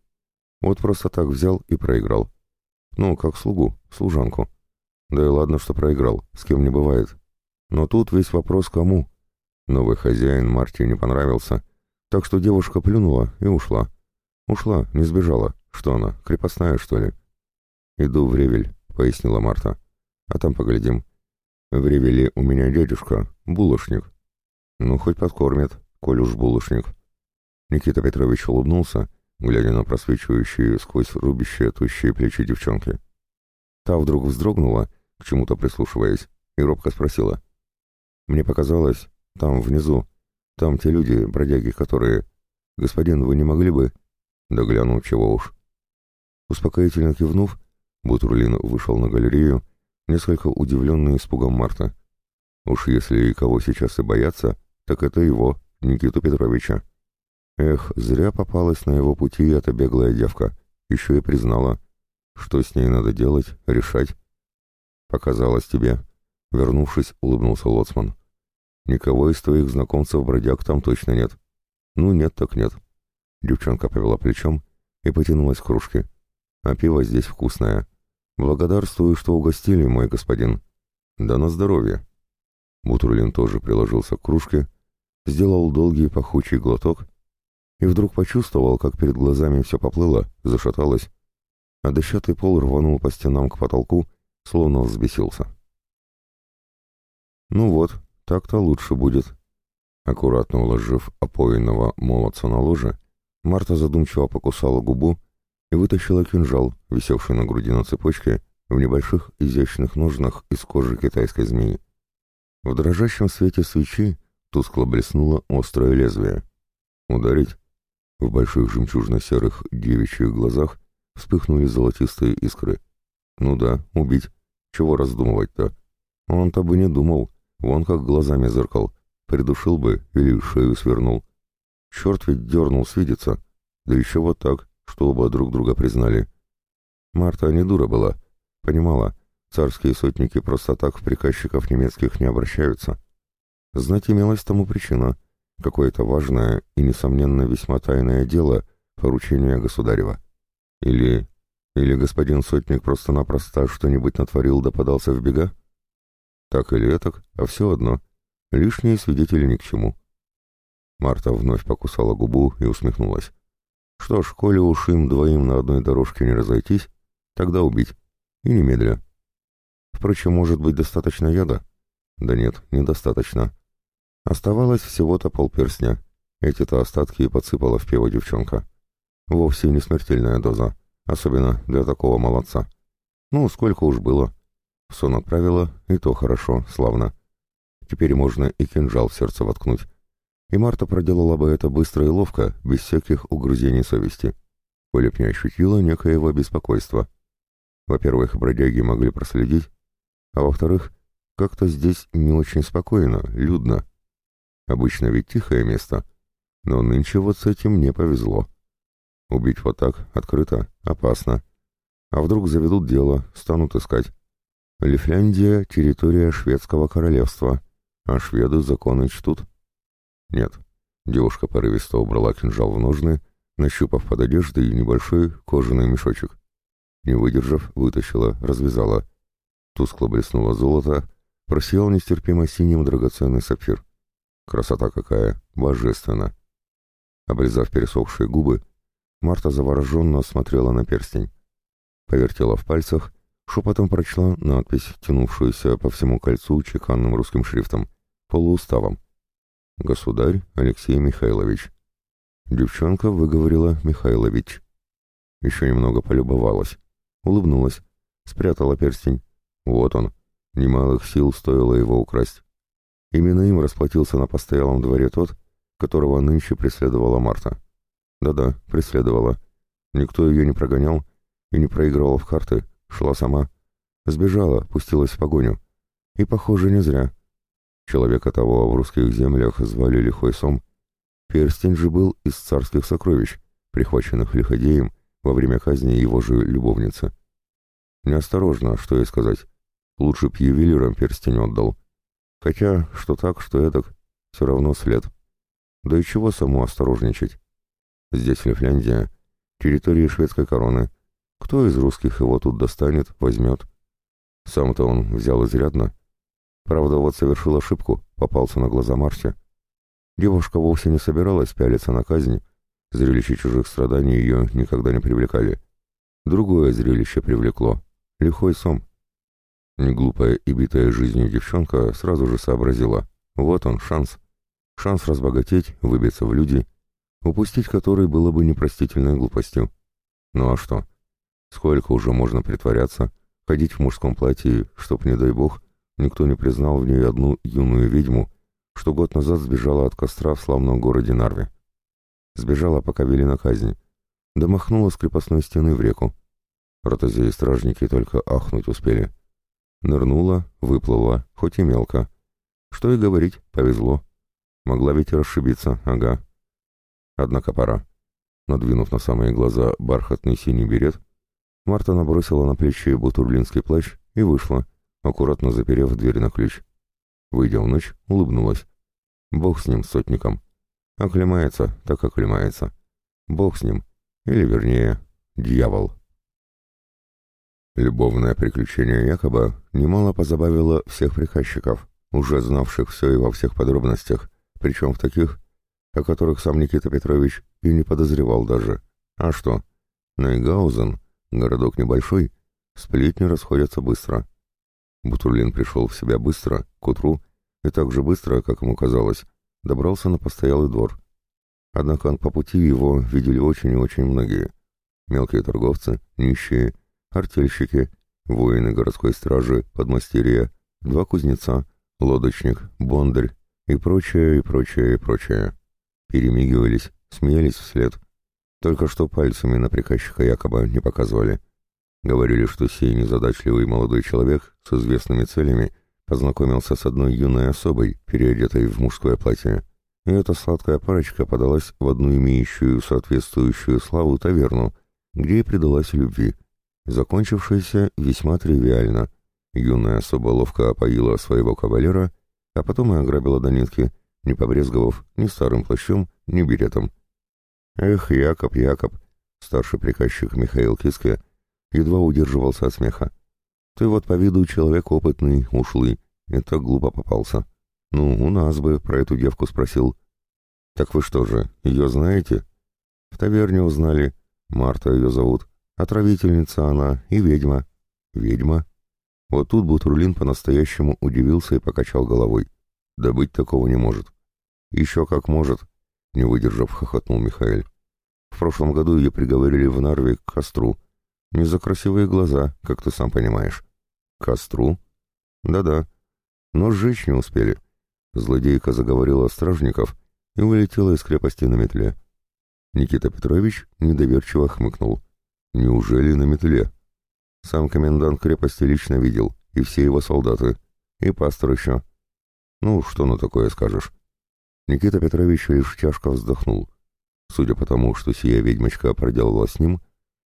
Вот просто так взял и проиграл. Ну, как слугу, служанку. Да и ладно, что проиграл, с кем не бывает. Но тут весь вопрос кому. Новый хозяин Марте не понравился, так что девушка плюнула и ушла. Ушла, не сбежала. Что она, крепостная, что ли? «Иду в Ревель», — пояснила Марта. «А там поглядим. В Ревеле у меня дядюшка, булочник. Ну, хоть подкормит, коль уж булочник». Никита Петрович улыбнулся, глядя на просвечивающие сквозь рубящие тощие плечи девчонки. Та вдруг вздрогнула, к чему-то прислушиваясь, и робко спросила. «Мне показалось, там, внизу, там те люди, бродяги, которые... Господин, вы не могли бы...» «Да гляну, чего уж». Успокоительно кивнув, Бутурлин вышел на галерею, несколько удивленный испугом Марта. Уж если и кого сейчас и бояться, так это его, Никиту Петровича. Эх, зря попалась на его пути эта беглая девка, еще и признала. Что с ней надо делать, решать. Показалось тебе. Вернувшись, улыбнулся Лоцман. Никого из твоих знакомцев-бродяг там точно нет. Ну, нет так нет. Девчонка повела плечом и потянулась к кружке. А пиво здесь вкусное. Благодарствую, что угостили, мой господин. Да на здоровье. Бутурлин тоже приложился к кружке, сделал долгий пахучий глоток и вдруг почувствовал, как перед глазами все поплыло, зашаталось, а дощатый пол рванул по стенам к потолку, словно взбесился. «Ну вот, так-то лучше будет». Аккуратно уложив опоенного молодца на ложе, Марта задумчиво покусала губу и вытащила кинжал, висевший на груди на цепочке, в небольших изящных ножнах из кожи китайской змеи. В дрожащем свете свечи тускло блеснуло острое лезвие. Ударить? В больших жемчужно-серых девичьих глазах вспыхнули золотистые искры. Ну да, убить. Чего раздумывать-то? Он-то бы не думал. Вон как глазами зыркал. Придушил бы или шею свернул. Черт ведь дернул свидеться. Да еще вот так, что оба друг друга признали. Марта не дура была. Понимала, царские сотники просто так в приказчиков немецких не обращаются. Знать имелась тому причина — какое-то важное и, несомненно, весьма тайное дело поручения государева. Или... или господин Сотник просто-напросто что-нибудь натворил да подался в бега? Так или этак, а все одно. Лишние свидетели ни к чему. Марта вновь покусала губу и усмехнулась. Что ж, коли уж им двоим на одной дорожке не разойтись, тогда убить. И немедля. Впрочем, может быть, достаточно яда? Да нет, недостаточно. Оставалось всего-то полперстня. Эти-то остатки и подсыпала в пиво девчонка. Вовсе не смертельная доза, особенно для такого молодца. Ну, сколько уж было. Сон отправила, и то хорошо, славно. Теперь можно и кинжал в сердце воткнуть. И Марта проделала бы это быстро и ловко, без всяких угрызений совести. Б не ощутила некоего беспокойства. Во-первых, бродяги могли проследить, а во-вторых, как-то здесь не очень спокойно, людно. Обычно ведь тихое место. Но нынче вот с этим не повезло. Убить вот так, открыто, опасно. А вдруг заведут дело, станут искать. Лифляндия — территория шведского королевства, а шведы законы чтут. Нет. Девушка порывисто убрала кинжал в ножны, нащупав под одеждой небольшой кожаный мешочек. Не выдержав, вытащила, развязала. Тускло блеснуло золото, просиял нестерпимо синим драгоценный сапфир. Красота какая, божественно. Облизав пересохшие губы, Марта завороженно смотрела на перстень. Повертела в пальцах, шепотом прочла надпись, тянувшуюся по всему кольцу чеканным русским шрифтом, полууставом. «Государь Алексей Михайлович». Девчонка выговорила «Михайлович». Еще немного полюбовалась, улыбнулась, спрятала перстень. Вот он, немалых сил стоило его украсть. Именно им расплатился на постоялом дворе тот, которого нынче преследовала Марта. Да-да, преследовала. Никто ее не прогонял и не проигрывал в карты, шла сама. Сбежала, пустилась в погоню. И, похоже, не зря. Человека того в русских землях звали Лихой Сом. Перстень же был из царских сокровищ, прихваченных Лиходеем во время казни его же любовницы. Неосторожно, что ей сказать. Лучше б ювелирам перстень отдал. Хотя, что так, что эдак, все равно след. Да и чего саму осторожничать? Здесь Лифляндия, территория шведской короны. Кто из русских его тут достанет, возьмет? Сам-то он взял изрядно. Правда, вот совершил ошибку, попался на глаза Марсе. Девушка вовсе не собиралась пялиться на казнь, зрелище чужих страданий ее никогда не привлекали. Другое зрелище привлекло — лихой сом. Неглупая и битая жизнью девчонка сразу же сообразила. Вот он, шанс. Шанс разбогатеть, выбиться в люди, упустить который было бы непростительной глупостью. Ну а что? Сколько уже можно притворяться, ходить в мужском платье, чтоб, не дай бог, никто не признал в ней одну юную ведьму, что год назад сбежала от костра в славном городе Нарве. Сбежала, пока вели на казнь. Домахнула с крепостной стены в реку. Ротозеи и стражники только ахнуть успели. Нырнула, выплыла, хоть и мелко. Что и говорить, повезло. Могла ведь расшибиться, ага. Однако пора. Надвинув на самые глаза бархатный синий берет, Марта набросила на плечи бутурлинский плащ и вышла, аккуратно заперев дверь на ключ. Выйдя в ночь, улыбнулась. Бог с ним, сотником. Оклемается, так оклемается. Бог с ним. Или, вернее, дьявол. Любовное приключение Якоба немало позабавило всех приказчиков, уже знавших все и во всех подробностях, причем в таких, о которых сам Никита Петрович и не подозревал даже. А что? Найгаузен, городок небольшой, сплетни расходятся быстро. Бутурлин пришел в себя быстро, к утру, и так же быстро, как ему казалось, добрался на постоялый двор. Однако по пути его видели очень и очень многие. Мелкие торговцы, нищие, артельщики, воины городской стражи, подмастерья, два кузнеца, лодочник, бондарь и прочее, и прочее, и прочее. Перемигивались, смеялись вслед. Только что пальцами на приказчика якобы не показывали. Говорили, что сей незадачливый молодой человек с известными целями познакомился с одной юной особой, переодетой в мужское платье. И эта сладкая парочка подалась в одну имеющую соответствующую славу таверну, где и предалась любви, закончившаяся весьма тривиально. Юная особа ловко опоила своего кавалера, а потом и ограбила до нитки, не побрезговав ни старым плащом, ни беретом. Эх, Якоб, Якоб, старший приказчик Михаил Киске едва удерживался от смеха. Ты вот по виду человек опытный, ушлый, и так глупо попался. Ну, у нас бы про эту девку спросил. Так вы что же, ее знаете? В таверне узнали. Марта ее зовут. Отравительница она и ведьма. Ведьма? Вот тут Бутурлин по-настоящему удивился и покачал головой. Да быть такого не может. Еще как может, не выдержав, хохотнул Михаил. В прошлом году ее приговорили в Нарве к костру. Не за красивые глаза, как ты сам понимаешь. Костру? Да-да. Но сжечь не успели. Злодейка заговорила стражников и улетела из крепости на метле. Никита Петрович недоверчиво хмыкнул. Неужели на метле? Сам комендант крепости лично видел, и все его солдаты, и пастор еще. Ну, что на такое скажешь? Никита Петрович лишь тяжко вздохнул. Судя по тому, что сия ведьмочка проделала с ним,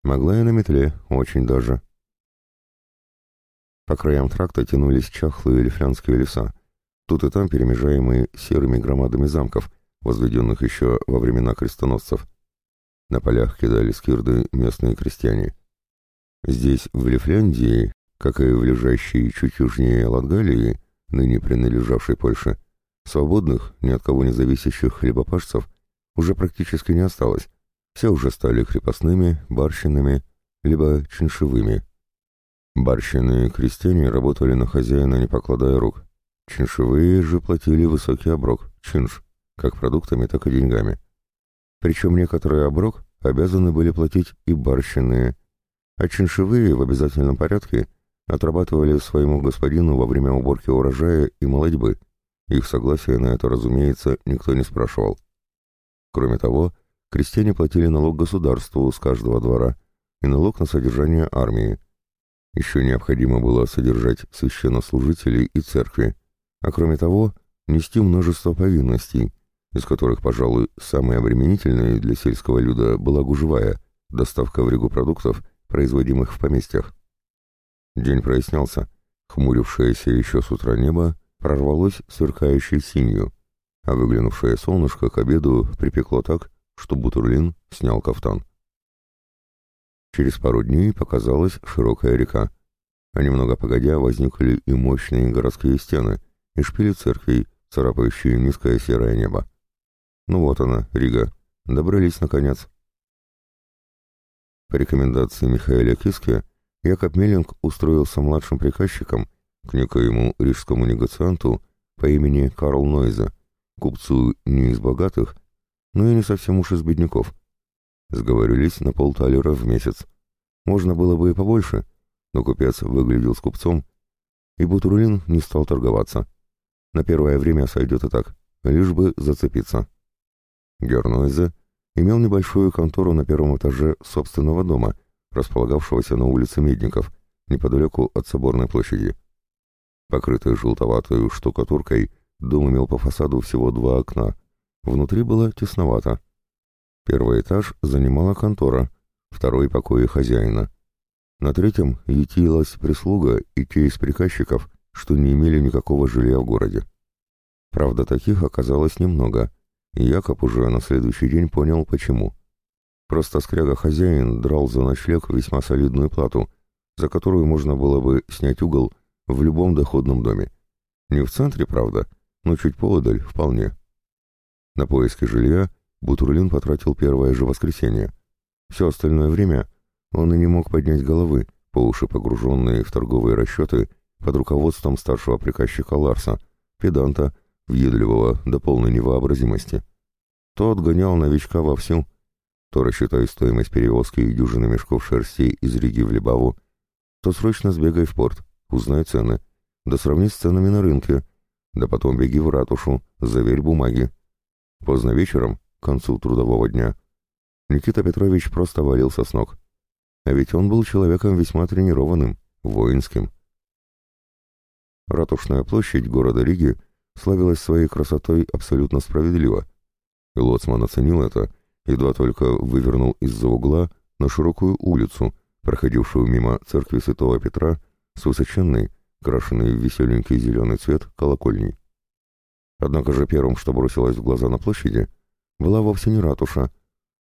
могла и на метле, очень даже. По краям тракта тянулись чахлые лифлянские леса, тут и там перемежаемые серыми громадами замков, возведенных еще во времена крестоносцев. На полях кидали скирды местные крестьяне. Здесь, в Лифляндии, как и в лежащей чуть южнее Латгалии, ныне принадлежавшей Польше, свободных, ни от кого не зависящих хлебопашцев уже практически не осталось. Все уже стали крепостными, барщинами, либо чиншевыми. Барщины и крестьяне работали на хозяина, не покладая рук. Чиншевые же платили высокий оброк, чинш, как продуктами, так и деньгами. Причем некоторые оброк обязаны были платить и барщины, а чиншевые в обязательном порядке отрабатывали своему господину во время уборки урожая и молодьбы. Их согласия на это, разумеется, никто не спрашивал. Кроме того, крестьяне платили налог государству с каждого двора и налог на содержание армии. Еще необходимо было содержать священнослужителей и церкви, а кроме того, нести множество повинностей, из которых, пожалуй, самой обременительной для сельского люда была гужевая, доставка в Ригу продуктов, производимых в поместьях. День прояснялся. Хмурившееся еще с утра небо прорвалось сверкающей синью, а выглянувшее солнышко к обеду припекло так, что Бутурлин снял кафтан. Через пару дней показалась широкая река, а немного погодя возникли и мощные городские стены, и шпили церквей, царапающие низкое серое небо. Ну вот она, Рига. Добрались, наконец. По рекомендации Михаила Киски, Якоб Меллинг устроился младшим приказчиком к некоему рижскому негацианту по имени Карл Нойза, купцу не из богатых, но и не совсем уж из бедняков. Сговорились на полталера в месяц. Можно было бы и побольше, но купец выглядел с купцом, и Бутурлин не стал торговаться. На первое время сойдет и так, лишь бы зацепиться. Гернойзе имел небольшую контору на первом этаже собственного дома, располагавшегося на улице Медников, неподалеку от Соборной площади. Покрытый желтоватой штукатуркой, дом имел по фасаду всего два окна. Внутри было тесновато. Первый этаж занимала контора, второй — покои хозяина. На третьем ютилась прислуга и те из приказчиков, что не имели никакого жилья в городе. Правда, таких оказалось немного, и Якоб уже на следующий день понял, почему. Просто скряга-хозяин драл за ночлег весьма солидную плату, за которую можно было бы снять угол в любом доходном доме. Не в центре, правда, но чуть поодаль вполне. На поиски жилья Бутурлин потратил первое же воскресенье. Все остальное время он и не мог поднять головы, по уши погруженные в торговые расчеты под руководством старшего приказчика Ларса, педанта, въедливого до полной невообразимости. То отгонял новичка вовсю, то рассчитай стоимость перевозки и дюжины мешков шерсти из Риги в Либаву, то срочно сбегай в порт, узнай цены, да сравни с ценами на рынке, да потом беги в ратушу, заверь бумаги. Поздно вечером, к концу трудового дня, Никита Петрович просто валился с ног. А ведь он был человеком весьма тренированным, воинским. Ратушная площадь города Риги славилась своей красотой абсолютно справедливо. И Лоцман оценил это, едва только вывернул из-за угла на широкую улицу, проходившую мимо церкви святого Петра с высоченной, крашенной в веселенький зеленый цвет, колокольней. Однако же первым, что бросилось в глаза на площади, была вовсе не ратуша,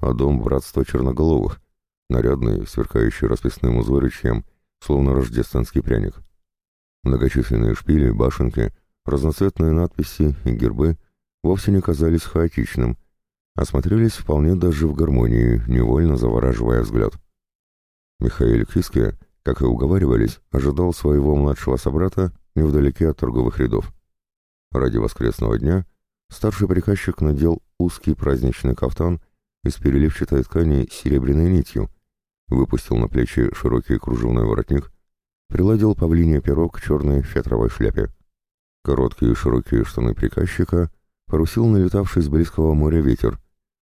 а дом братства черноголовых, нарядный, сверкающий расписным узоричьем, словно рождественский пряник. Многочисленные шпили, башенки, разноцветные надписи и гербы вовсе не казались хаотичным, а смотрелись вполне даже в гармонии, невольно завораживая взгляд. Михаил Киске, как и уговаривались, ожидал своего младшего собрата невдалеке от торговых рядов. Ради воскресного дня старший приказчик надел узкий праздничный кафтан из переливчатой ткани с серебряной нитью, выпустил на плечи широкий кружевной воротник, приладил павлине перо к черной фетровой шляпе. Короткие широкие штаны приказчика порусил налетавший с близкого моря ветер.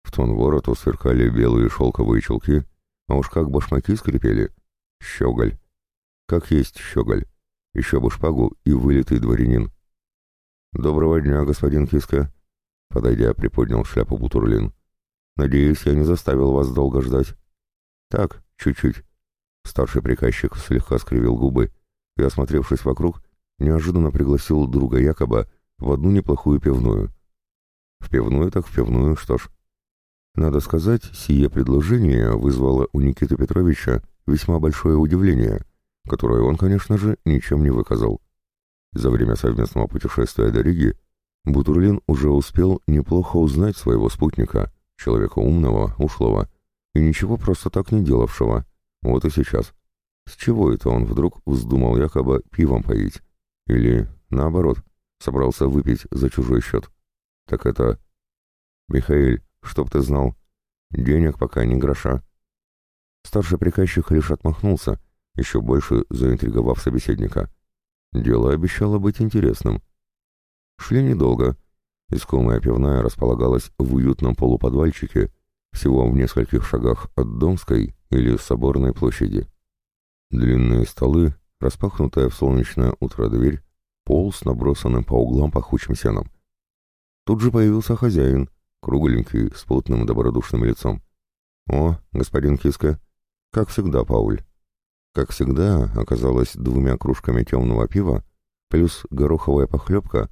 В тон вороту сверкали белые шелковые чулки, а уж как башмаки скрипели. Щеголь. Как есть щеголь. Еще бы шпагу и вылитый дворянин. «Доброго дня, господин Киска», — подойдя, приподнял шляпу Бутурлин. «Надеюсь, я не заставил вас долго ждать». «Так, чуть-чуть». Старший приказчик слегка скривил губы и, осмотревшись вокруг, неожиданно пригласил друга Якоба в одну неплохую пивную. В пивную так в пивную, что ж. Надо сказать, сие предложение вызвало у Никиты Петровича весьма большое удивление, которое он, конечно же, ничем не выказал. За время совместного путешествия до Риги Бутурлин уже успел неплохо узнать своего спутника, человека умного, ушлого, и ничего просто так не делавшего. Вот и сейчас. С чего это он вдруг вздумал якобы пивом поить? Или, наоборот, собрался выпить за чужой счет? Так это... Михаил, чтоб ты знал, денег пока не гроша. Старший приказчик лишь отмахнулся, еще больше заинтриговав собеседника. Дело обещало быть интересным. Шли недолго. Искомая пивная располагалась в уютном полуподвальчике, всего в нескольких шагах от Домской или Соборной площади. Длинные столы, распахнутая в солнечное утро дверь, пол с набросанным по углам пахучим сеном. Тут же появился хозяин, кругленький, с плотным добродушным лицом. «О, господин Киска, как всегда, Пауль». Как всегда, оказалось двумя кружками темного пива, плюс гороховая похлебка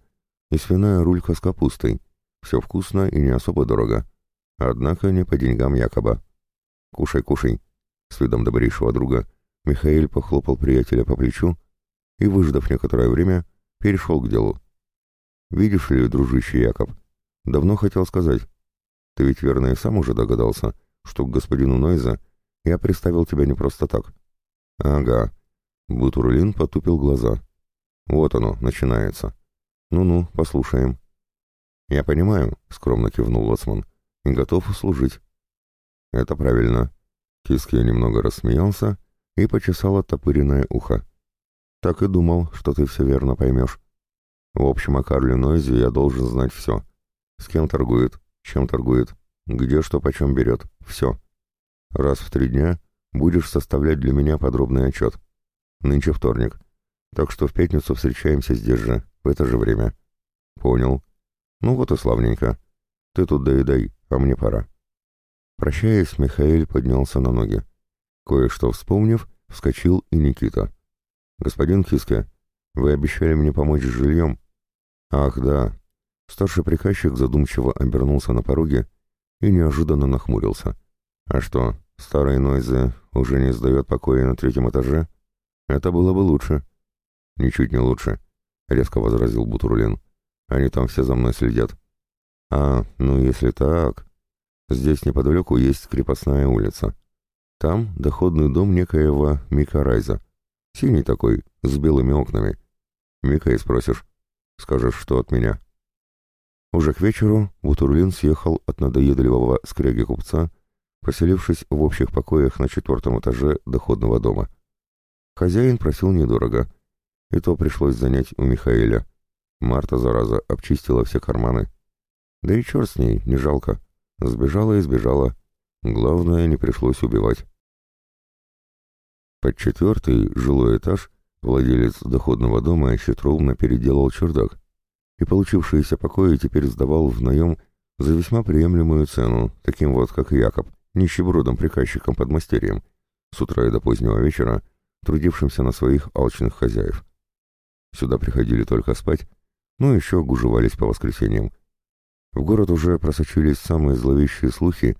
и свиная рулька с капустой. Все вкусно и не особо дорого. Однако не по деньгам якобы. «Кушай, кушай», — с видом добрейшего друга Михаил похлопал приятеля по плечу и, выждав некоторое время, перешел к делу. «Видишь ли, дружище Якоб, давно хотел сказать. Ты ведь верно и сам уже догадался, что к господину Нойза я приставил тебя не просто так». «Ага». Бутурлин потупил глаза. «Вот оно, начинается. Ну-ну, послушаем». «Я понимаю», — скромно кивнул Лоцман, — «и готов услужить». «Это правильно». Киски немного рассмеялся и почесал оттопыренное ухо. «Так и думал, что ты все верно поймешь. В общем, о Карле Нойзе я должен знать все. С кем торгует, чем торгует, где что почем берет, все. Раз в три дня будешь составлять для меня подробный отчет. Нынче вторник, так что в пятницу встречаемся здесь же, в это же время». «Понял. Ну вот и славненько. Ты тут доедай, а мне пора». Прощаясь, Михаил поднялся на ноги. Кое-что вспомнив, вскочил и Никита. «Господин Киске, вы обещали мне помочь с жильем?» «Ах, да». Старший приказчик задумчиво обернулся на пороге и неожиданно нахмурился. «А что, старый Нойзе уже не сдает покоя на третьем этаже? Это было бы лучше». «Ничуть не лучше», — резко возразил Бутурлин. «Они там все за мной следят». «А, ну если так...» Здесь неподалеку есть крепостная улица. Там доходный дом некоего Мика Райза. Синий такой, с белыми окнами. Мика и спросишь. Скажешь, что от меня. Уже к вечеру Бутурлин съехал от надоедливого скряги купца, поселившись в общих покоях на четвертом этаже доходного дома. Хозяин просил недорого, и то пришлось занять у Михаэля. Марта, зараза, обчистила все карманы. Да и черт с ней, не жалко. Сбежала и сбежала. Главное, не пришлось убивать. Под четвертый жилой этаж владелец доходного дома хитроумно переделал чердак, и получившиеся покои теперь сдавал в наем за весьма приемлемую цену, таким вот, как Якоб, нищебродом приказчиком под мастерием, с утра и до позднего вечера, трудившимся на своих алчных хозяев. Сюда приходили только спать, но еще гужевались по воскресеньям. В город уже просочились самые зловещие слухи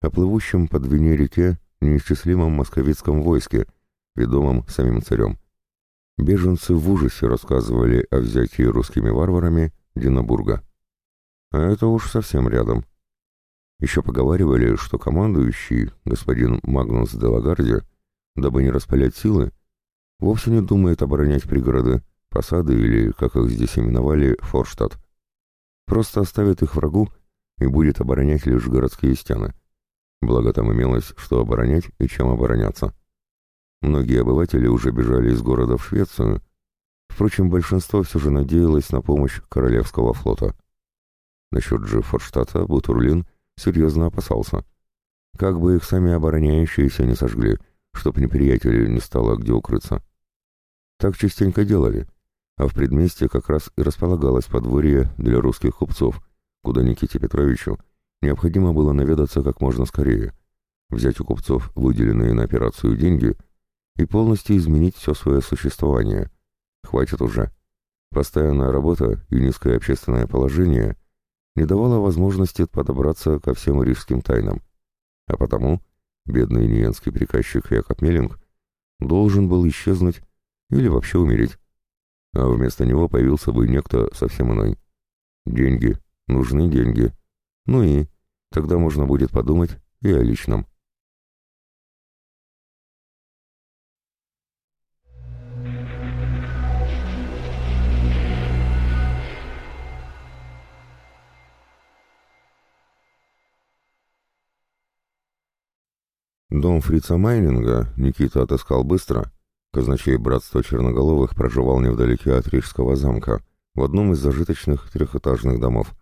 о плывущем по Двине реке неисчислимом московицком войске, ведомом самим царем. Беженцы в ужасе рассказывали о взятии русскими варварами Динабурга. А это уж совсем рядом. Еще поговаривали, что командующий, господин Магнус де Лагарди, дабы не распылять силы, вовсе не думает оборонять пригороды, посады или, как их здесь именовали, Форштадт. Просто оставит их врагу и будет оборонять лишь городские стены. Благо там имелось, что оборонять и чем обороняться. Многие обыватели уже бежали из города в Швецию, впрочем, большинство все же надеялось на помощь Королевского флота. Насчет же Форштадта Бутурлин серьезно опасался. Как бы их сами обороняющиеся не сожгли, чтоб неприятелю не стало где укрыться. Так частенько делали — а в предместе как раз и располагалось подворье для русских купцов, куда Никите Петровичу необходимо было наведаться как можно скорее, взять у купцов выделенные на операцию деньги и полностью изменить все свое существование. Хватит уже. Постоянная работа и низкое общественное положение не давало возможности подобраться ко всем рижским тайнам. А потому бедный ниенский приказчик Якоб Меллинг должен был исчезнуть или вообще умереть а вместо него появился бы некто совсем иной. Деньги, нужны деньги. Ну и тогда можно будет подумать и о личном. Дом фрица Майнинга Никита отыскал быстро Казначей братства черноголовых проживал невдалеке от Рижского замка, в одном из зажиточных трехэтажных домов.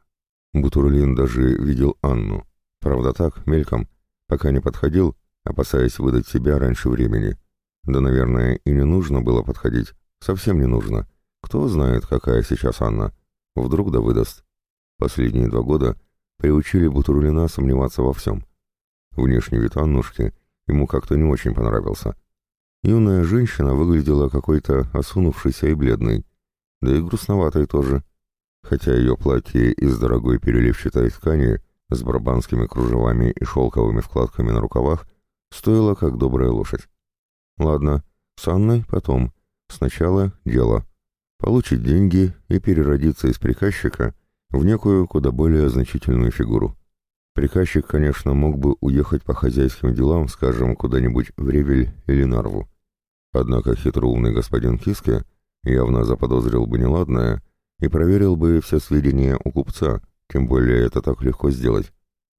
Бутурлин даже видел Анну. Правда так, мельком, пока не подходил, опасаясь выдать себя раньше времени. Да, наверное, и не нужно было подходить. Совсем не нужно. Кто знает, какая сейчас Анна. Вдруг да выдаст. Последние два года приучили Бутурлина сомневаться во всем. Внешний вид Аннушки ему как-то не очень понравился. Юная женщина выглядела какой-то осунувшейся и бледной, да и грустноватой тоже, хотя ее платье из дорогой переливчатой ткани с барабанскими кружевами и шелковыми вкладками на рукавах стоило как добрая лошадь. Ладно, с Анной потом. Сначала дело. Получить деньги и переродиться из приказчика в некую куда более значительную фигуру. Приказчик, конечно, мог бы уехать по хозяйским делам, скажем, куда-нибудь в Ревель или Нарву. Однако хитроумный господин Киске явно заподозрил бы неладное и проверил бы все сведения у купца, тем более это так легко сделать.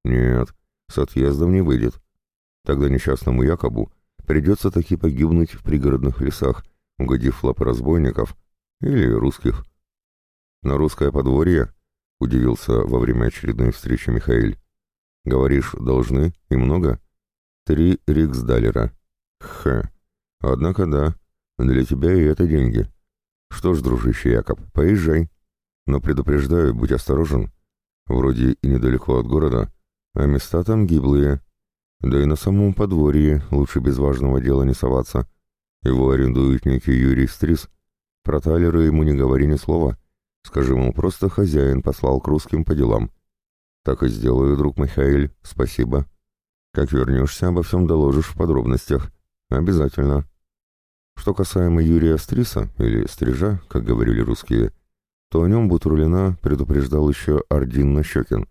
Нет, с отъездом не выйдет. Тогда несчастному Якобу придется таки погибнуть в пригородных лесах, угодив в лапы разбойников или русских. На русское подворье, удивился во время очередной встречи Михаил. Говоришь, должны и много? Три риксдалера. Хе. Однако да, для тебя и это деньги. Что ж, дружище Якоб, поезжай. Но предупреждаю, будь осторожен. Вроде и недалеко от города, а места там гиблые. Да и на самом подворье лучше без важного дела не соваться. Его арендует некий Юрий Стрис. Про талеры ему не говори ни слова. Скажи ему, просто хозяин послал к русским по делам. Так и сделаю, друг Михаил, спасибо. Как вернешься, обо всем доложишь в подробностях. Обязательно. Что касаемо Юрия Стриса, или Стрижа, как говорили русские, то о нем Бутурлина предупреждал еще Ардин Нащекин,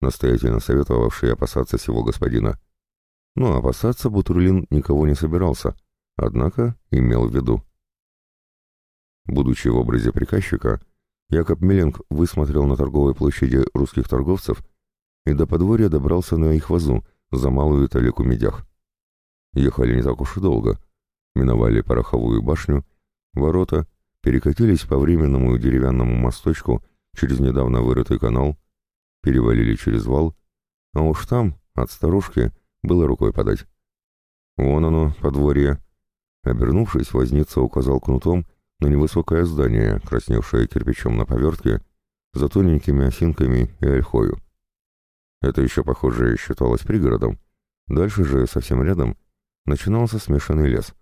настоятельно советовавший опасаться сего господина. Но опасаться Бутурлин никого не собирался, однако имел в виду. Будучи в образе приказчика, Якоб Миленк высмотрел на торговой площади русских торговцев и до подворья добрался на их вазу за малую талику медях. Ехали не так уж и долго. Миновали пороховую башню, ворота, перекатились по временному деревянному мосточку через недавно вырытый канал, перевалили через вал, а уж там, от сторожки, было рукой подать. Вон оно, подворье. Обернувшись, возница указал кнутом на невысокое здание, красневшее кирпичом на повертке, за тоненькими осинками и ольхою. Это еще, похоже, считалось пригородом. Дальше же, совсем рядом, начинался смешанный лес.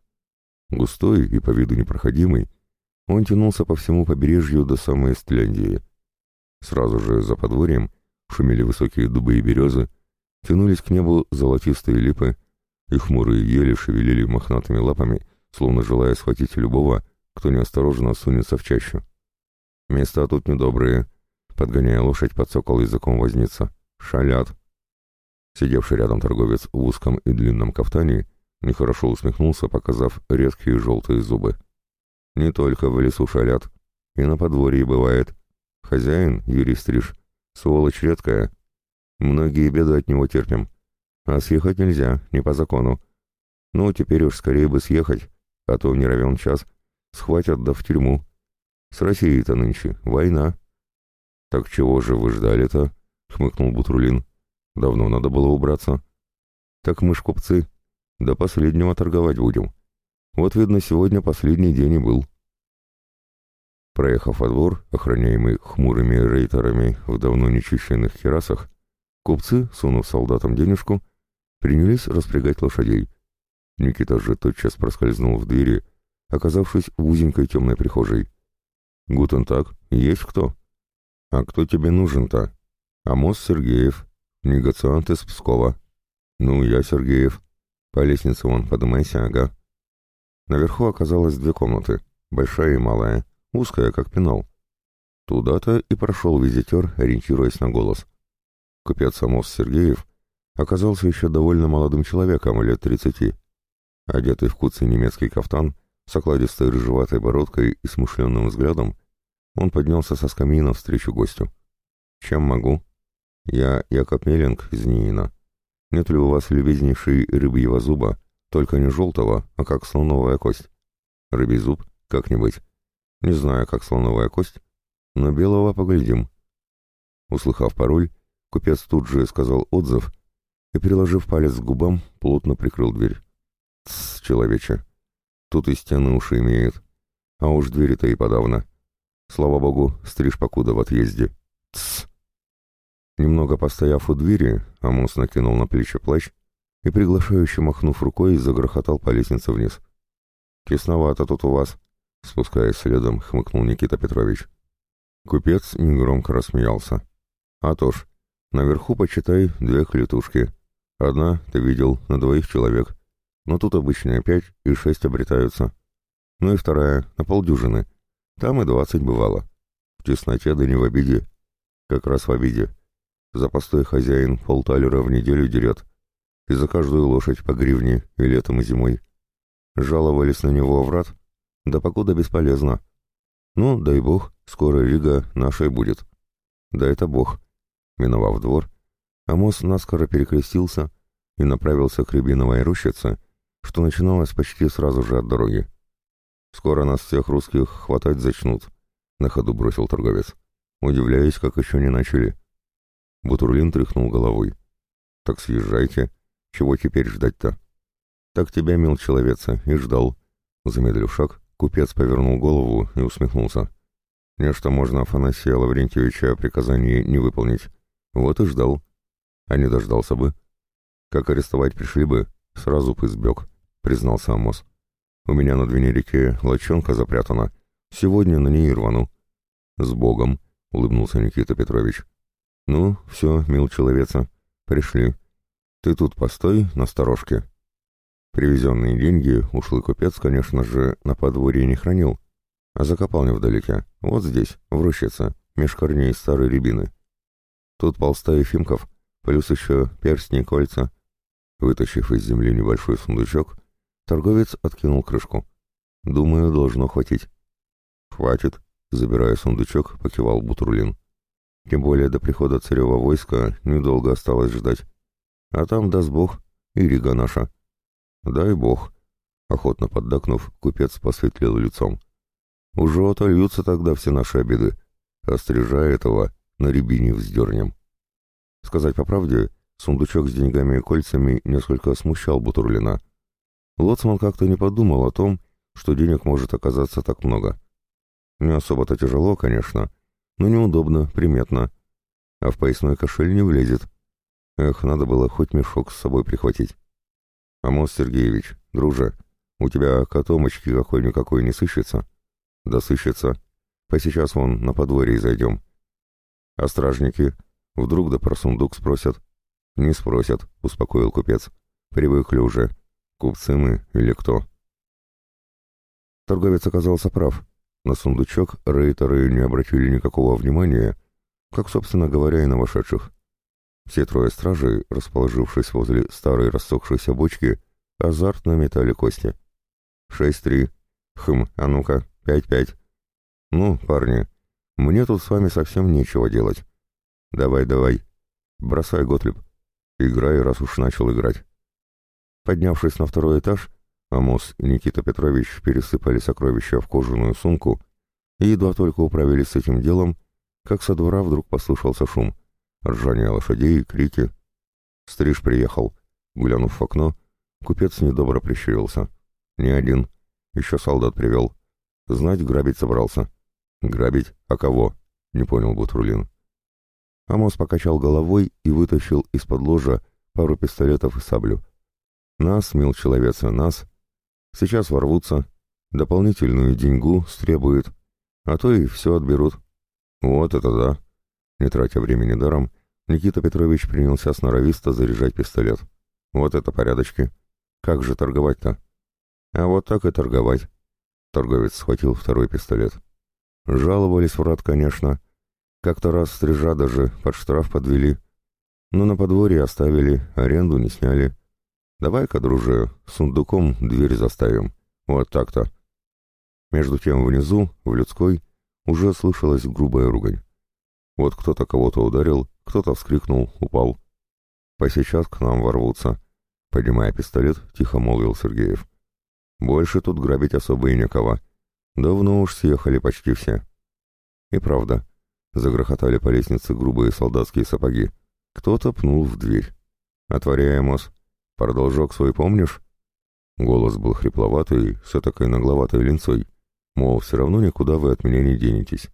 Густой и по виду непроходимый, он тянулся по всему побережью до самой Эстляндии. Сразу же за подворьем шумели высокие дубы и березы, тянулись к небу золотистые липы, и хмурые ели шевелили мохнатыми лапами, словно желая схватить любого, кто неосторожно сунется в чащу. «Места тут недобрые», — подгоняя лошадь, подсокол языком возница. «Шалят». Сидевший рядом торговец в узком и длинном кафтане нехорошо усмехнулся, показав редкие желтые зубы. «Не только в лесу шалят, и на подворье бывает. Хозяин, Юрий Стриж, сволочь редкая, Многие беды от него терпим. А съехать нельзя, не по закону. Ну, теперь уж скорее бы съехать, а то не равен час. Схватят да в тюрьму. С Россией-то нынче война. Так чего же вы ждали-то? Хмыкнул Бутрулин. Давно надо было убраться. Так мы ж купцы. До последнего торговать будем. Вот, видно, сегодня последний день и был. Проехав во двор, охраняемый хмурыми рейтерами в давно нечищенных керасах, Купцы, сунув солдатам денежку, принялись распрягать лошадей. Никита же тотчас проскользнул в двери, оказавшись в узенькой темной прихожей. «Гутен так, есть кто?» «А кто тебе нужен-то?» «Амос Сергеев, негациант из Пскова». «Ну, я Сергеев. По лестнице вон, подымайся, ага». Наверху оказалось две комнаты, большая и малая, узкая, как пенал. Туда-то и прошел визитер, ориентируясь на голос. Купец Амос Сергеев оказался еще довольно молодым человеком, лет тридцати. Одетый в куцый немецкий кафтан, с окладистой рыжеватой бородкой и смышленным взглядом, он поднялся со скамьи навстречу гостю. «Чем могу?» «Я Якоб Меленг из Ниина. Нет ли у вас любезнейший рыбьего зуба, только не желтого, а как слоновая кость?» «Рыбий зуб? Как-нибудь. Не знаю, как слоновая кость, но белого поглядим». Услыхав пароль, Купец тут же сказал отзыв и, приложив палец к губам, плотно прикрыл дверь. «Тсс, человече, тут и стены уши имеют, а уж двери-то и подавно. Слава богу, стриж покуда в отъезде. Тсс!» Немного постояв у двери, Амос накинул на плечи плащ и, приглашающе махнув рукой, загрохотал по лестнице вниз. «Тесновато тут у вас», — спускаясь следом, хмыкнул Никита Петрович. Купец негромко рассмеялся. «А то ж, наверху, почитай, две клетушки. Одна, ты видел, на двоих человек. Но тут обычные пять и шесть обретаются. Ну и вторая, на полдюжины. Там и двадцать бывало. В тесноте да не в обиде. Как раз в обиде. За постой хозяин полталера в неделю дерет. И за каждую лошадь по гривне и летом, и зимой. Жаловались на него врат, да покуда бесполезно. Ну, дай бог, скоро Рига нашей будет. Да это бог. Миновав двор, Амос наскоро перекрестился и направился к рябиновой рощице, что начиналось почти сразу же от дороги. «Скоро нас всех русских хватать зачнут», — на ходу бросил торговец. Удивляюсь, как еще не начали. Бутурлин тряхнул головой. «Так съезжайте. Чего теперь ждать-то?» «Так тебя, мил человеца, и ждал». Замедлив шаг, купец повернул голову и усмехнулся. «Нечто можно Афанасия Лаврентьевича приказание не выполнить. Вот и ждал. А не дождался бы. Как арестовать пришли бы, сразу бы сбег», — признался Амос. «У меня на Двенерике лочонка запрятана. Сегодня на ней рвану». «С Богом», — улыбнулся Никита Петрович. «Ну, все, мил человеца, пришли. Ты тут постой на сторожке». Привезенные деньги ушлый купец, конечно же, на подворье не хранил, а закопал невдалеке, вот здесь, в рощице, меж корней старой рябины. Тут полста ефимков, плюс еще перстни и кольца. Вытащив из земли небольшой сундучок, торговец откинул крышку. «Думаю, должно хватить». «Хватит», — забирая сундучок, покивал Бутурлин. Тем более до прихода царева войска недолго осталось ждать. А там, даст бог, и Рига наша. Дай бог. Охотно поддакнув, купец посветлел лицом. Уже отольются тогда все наши обиды. Острижа этого на рябине вздернем. Сказать по правде, сундучок с деньгами и кольцами несколько смущал Бутурлина. Лоцман как-то не подумал о том, что денег может оказаться так много. Не особо-то тяжело, конечно, но неудобно, приметно. А в поясной кошель не влезет. Эх, надо было хоть мешок с собой прихватить. Амос Сергеевич, друже, у тебя котомочки какой-никакой не сыщется? Да сыщется. Посейчас вон на подворье зайдем. А стражники? Вдруг да про сундук спросят? Не спросят, успокоил купец. Привыкли уже. Купцы мы или кто? Торговец оказался прав. На сундучок рейтеры не обратили никакого внимания, как, собственно говоря, и на вошедших. Все трое стражей, расположившись возле старой рассохшейся бочки, азартно метали кости. «Шесть-три. Хм, а ну-ка, пять-пять. Ну, парни, мне тут с вами совсем нечего делать. Давай-давай. Бросай, Готлиб. Играй, раз уж начал играть». Поднявшись на второй этаж, Амос и Никита Петрович пересыпали сокровища в кожаную сумку и едва только управились с этим делом, как со двора вдруг послышался шум. Ржание лошадей, крики. Стриж приехал. Глянув в окно, купец недобро прищурился. Не один. Еще солдат привел. Знать, грабить собрался. Грабить? А кого? Не понял Бутрулин. Амос покачал головой и вытащил из-под ложа пару пистолетов и саблю. Нас, мил человеца, нас, Сейчас ворвутся, дополнительную деньгу стребуют, а то и все отберут. Вот это да. Не тратя времени даром, Никита Петрович принялся сноровисто заряжать пистолет. Вот это порядочки. Как же торговать-то? А вот так и торговать. Торговец схватил второй пистолет. Жаловались врат, конечно. Как-то раз стрижа даже под штраф подвели. Но на подворье оставили, аренду не сняли. Давай-ка, друже, сундуком дверь заставим. Вот так-то. Между тем внизу, в людской, уже слышалась грубая ругань. Вот кто-то кого-то ударил, кто-то вскрикнул, упал. «Посейчас к нам ворвутся», — поднимая пистолет, тихо молвил Сергеев. «Больше тут грабить особо и некого. Давно уж съехали почти все». И правда, загрохотали по лестнице грубые солдатские сапоги. Кто-то пнул в дверь. «Отворяй, Мос», Продолжок свой помнишь?» Голос был хрипловатый, с такой нагловатой линцой. Мол, все равно никуда вы от меня не денетесь.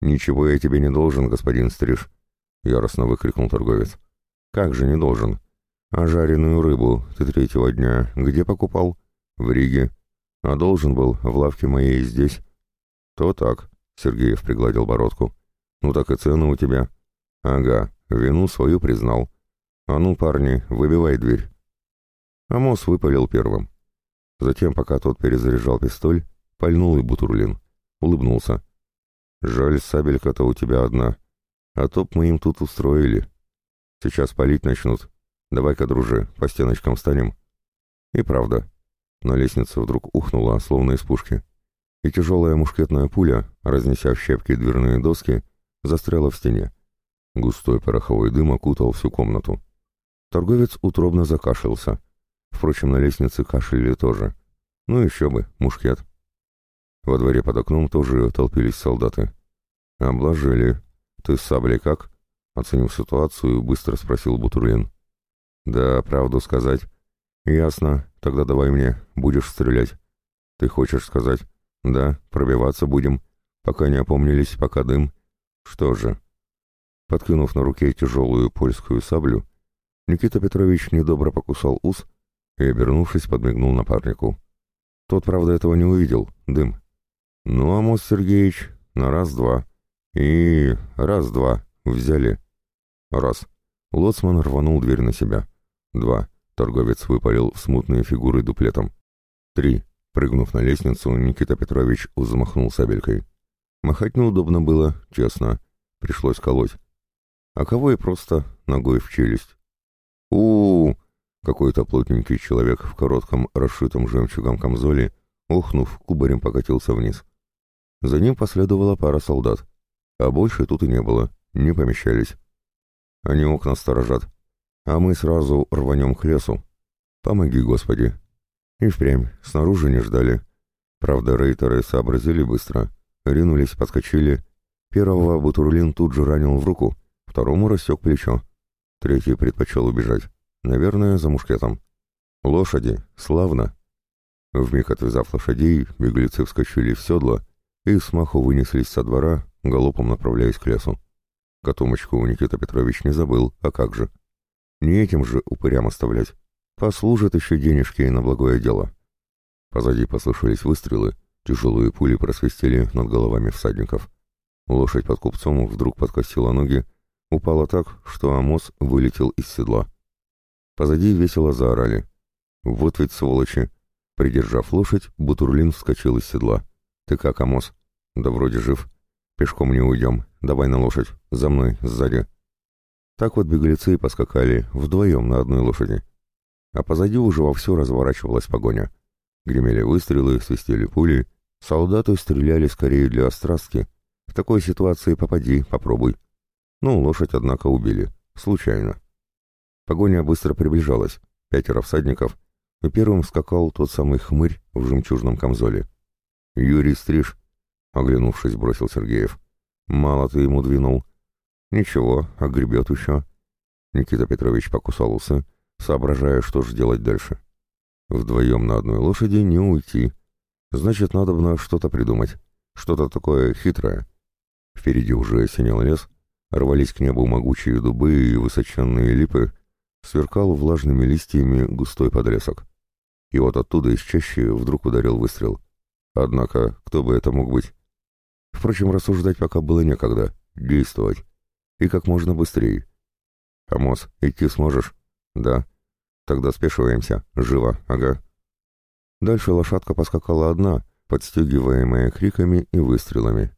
«Ничего я тебе не должен, господин Стриж», — яростно выкрикнул торговец. «Как же не должен? «А жареную рыбу ты третьего дня где покупал?» «В Риге. А должен был в лавке моей здесь». «То так», — Сергеев пригладил бородку. «Ну так и цены у тебя». «Ага, вину свою признал. А ну, парни, выбивай дверь». Амос выпалил первым. Затем, пока тот перезаряжал пистоль, пальнул и Бутурлин. Улыбнулся. «Жаль, сабелька-то у тебя одна. А топ мы им тут устроили. Сейчас палить начнут. Давай-ка, дружи, по стеночкам встанем». И правда. На лестнице вдруг ухнула, словно из пушки. И тяжелая мушкетная пуля, разнеся в щепки дверные доски, застряла в стене. Густой пороховой дым окутал всю комнату. Торговец утробно закашлялся. Впрочем, на лестнице кашляли тоже. Ну еще бы, мушкет. Во дворе под окном тоже толпились солдаты. «Обложили. Ты с саблей как?» Оценив ситуацию, быстро спросил Бутурлин. «Да, правду сказать». «Ясно. Тогда давай мне. Будешь стрелять». «Ты хочешь сказать?» «Да, пробиваться будем. Пока не опомнились, пока дым». «Что же?» Подкинув на руке тяжелую польскую саблю, Никита Петрович недобро покусал ус и, обернувшись, подмигнул напарнику. Тот, правда, этого не увидел. Дым. «Ну, Амос Сергеевич, на раз-два. И раз-два. Взяли». Раз. Лоцман рванул дверь на себя. Два. Торговец выпалил в смутные фигуры дуплетом. Три. Прыгнув на лестницу, Никита Петрович взмахнул сабелькой. Махать неудобно было, честно. Пришлось колоть. А кого и просто ногой в челюсть. у, -у, -у Какой-то плотненький человек в коротком, расшитом жемчугом камзоле, охнув, кубарем покатился вниз. За ним последовала пара солдат, а больше тут и не было, не помещались. Они окна сторожат, а мы сразу рванем к лесу. Помоги, Господи. И впрямь, снаружи не ждали. Правда, рейтеры сообразили быстро, ринулись, подскочили. Первого Бутурлин тут же ранил в руку, второму рассек плечо. Третий предпочел убежать. Наверное, за мушкетом. Лошади, славно. Вмиг отвязав лошадей, беглецы вскочили в седло и смаху вынеслись со двора, галопом направляясь к лесу. Котомочку Никита Петрович не забыл, а как же. Не этим же упырям оставлять. Послужат еще денежки на благое дело. Позади послышались выстрелы, тяжелые пули просвистели над головами всадников. Лошадь под купцом вдруг подкосила ноги, упала так, что Амос вылетел из седла. Позади весело заорали. «Вот ведь сволочи!» Придержав лошадь, Бутурлин вскочил из седла. «Ты как, Амос?» «Да вроде жив. Пешком не уйдем. Давай на лошадь. За мной, сзади». Так вот беглецы поскакали, вдвоем на одной лошади. А позади уже вовсю разворачивалась погоня. Гремели выстрелы, свистели пули. Солдаты стреляли скорее для острастки. В такой ситуации попади, попробуй. Ну, лошадь, однако, убили. Случайно. Погоня быстро приближалась. Пятеро всадников. И первым скакал тот самый хмырь в жемчужном камзоле. «Юрий Стриж», — оглянувшись, бросил Сергеев. «Мало ты ему двинул. «Ничего, огребет еще». Никита Петрович покусал усы, соображая, что же делать дальше. Вдвоем на одной лошади не уйти. Значит, надо бы что-то придумать. Что-то такое хитрое. Впереди уже синел лес, рвались к небу могучие дубы и высоченные липы, сверкал влажными листьями густой подлесок. И вот оттуда из чащи вдруг ударил выстрел. Однако, кто бы это мог быть? Впрочем, рассуждать пока было некогда. Действовать и как можно быстрее. «Амос, идти сможешь?» «Да». «Тогда спешиваемся. Живо, ага». Дальше лошадка поскакала одна, подстегиваемая криками и выстрелами.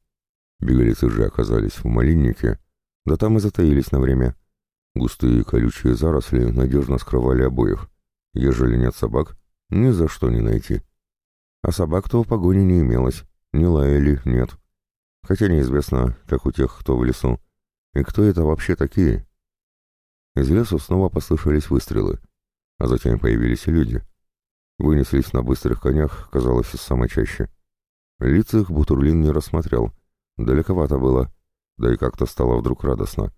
Беглецы же оказались в малиннике, да там и затаились на время. Густые колючие заросли надежно скрывали обоих. Ежели нет собак, ни за что не найти. А собак-то в погоне не имелось, ни лаяли, нет. Хотя неизвестно, как у тех, кто в лесу. И кто это вообще такие? Из леса снова послышались выстрелы, а затем появились люди. Вынеслись на быстрых конях, казалось, из самой чаще. Лиц их Бутурлин не рассмотрел. Далековато было, да и как-то стало вдруг радостно.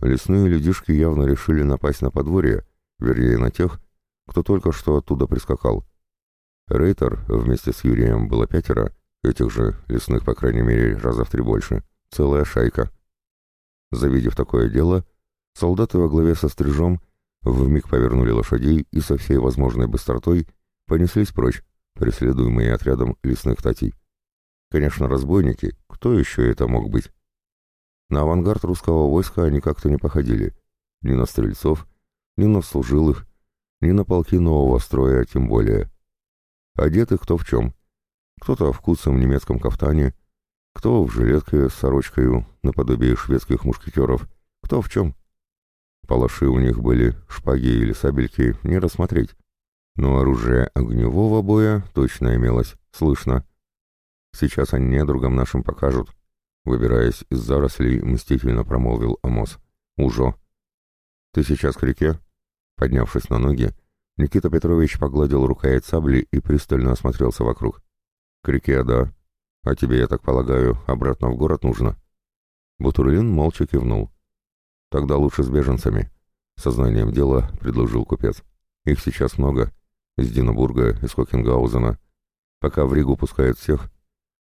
Лесные людишки явно решили напасть на подворье, вернее на тех, кто только что оттуда прискакал. Рейтер вместе с Юрием было пятеро, этих же, лесных, по крайней мере, раза в три больше. Целая шайка. Завидев такое дело, солдаты во главе со стрижом вмиг повернули лошадей и со всей возможной быстротой понеслись прочь, преследуемые отрядом лесных татей. Конечно, разбойники, кто еще это мог быть? На авангард русского войска они как-то не походили. Ни на стрельцов, ни на служилых, ни на полки нового строя, тем более. Одеты кто в чем. Кто-то в куцом немецком кафтане, кто в жилетке с сорочкой, наподобие шведских мушкетеров, кто в чем. Палаши у них были, шпаги или сабельки, не рассмотреть. Но оружие огневого боя точно имелось, слышно. Сейчас они недругам нашим покажут. Выбираясь из зарослей, мстительно промолвил Амос. «Ужо!» «Ты сейчас к реке?» Поднявшись на ноги, Никита Петрович погладил рукоять сабли и пристально осмотрелся вокруг. «К реке, да. А тебе, я так полагаю, обратно в город нужно?» Бутурлин молча кивнул. «Тогда лучше с беженцами», — сознанием дела предложил купец. «Их сейчас много. Из Динабурга, из Кокенгаузена. Пока в Ригу пускают всех.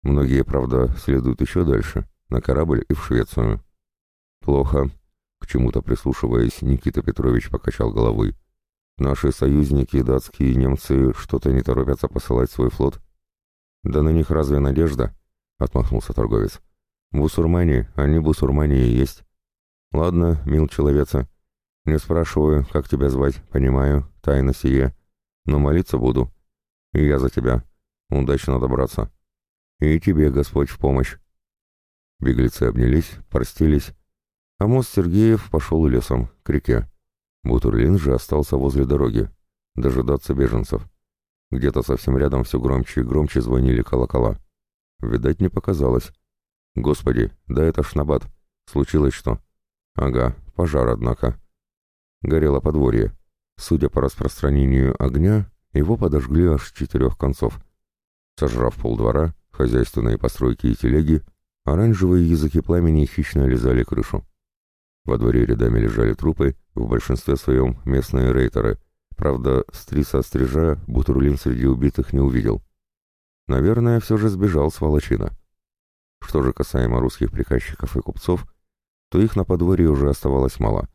Многие, правда, следуют еще дальше, на корабль и в Швецию». «Плохо», — к чему-то прислушиваясь, Никита Петрович покачал головой. «Наши союзники, датские и немцы, что-то не торопятся посылать свой флот». «Да на них разве надежда?» — отмахнулся торговец. «Бусурмане, они бусурмане и есть». «Ладно, мил человеца. Не спрашиваю, как тебя звать, понимаю, тайна сие. Но молиться буду. И я за тебя. Удачно добраться. И тебе, Господь, в помощь». Беглецы обнялись, простились, а мост Сергеев пошел лесом, к реке. Бутурлин же остался возле дороги, дожидаться беженцев. Где-то совсем рядом все громче и громче звонили колокола. Видать, не показалось. Господи, да это ж набат. Случилось что? Ага, пожар, однако. Горело подворье. Судя по распространению огня, его подожгли аж с четырех концов. Сожрав полдвора, хозяйственные постройки и телеги, оранжевые языки пламени хищно лизали крышу. Во дворе рядами лежали трупы, в большинстве своем местные рейтеры — Правда, стриса стрижа Бутурлин среди убитых не увидел. Наверное, все же сбежал с волочина. Что же касаемо русских приказчиков и купцов, то их на подворье уже оставалось мало.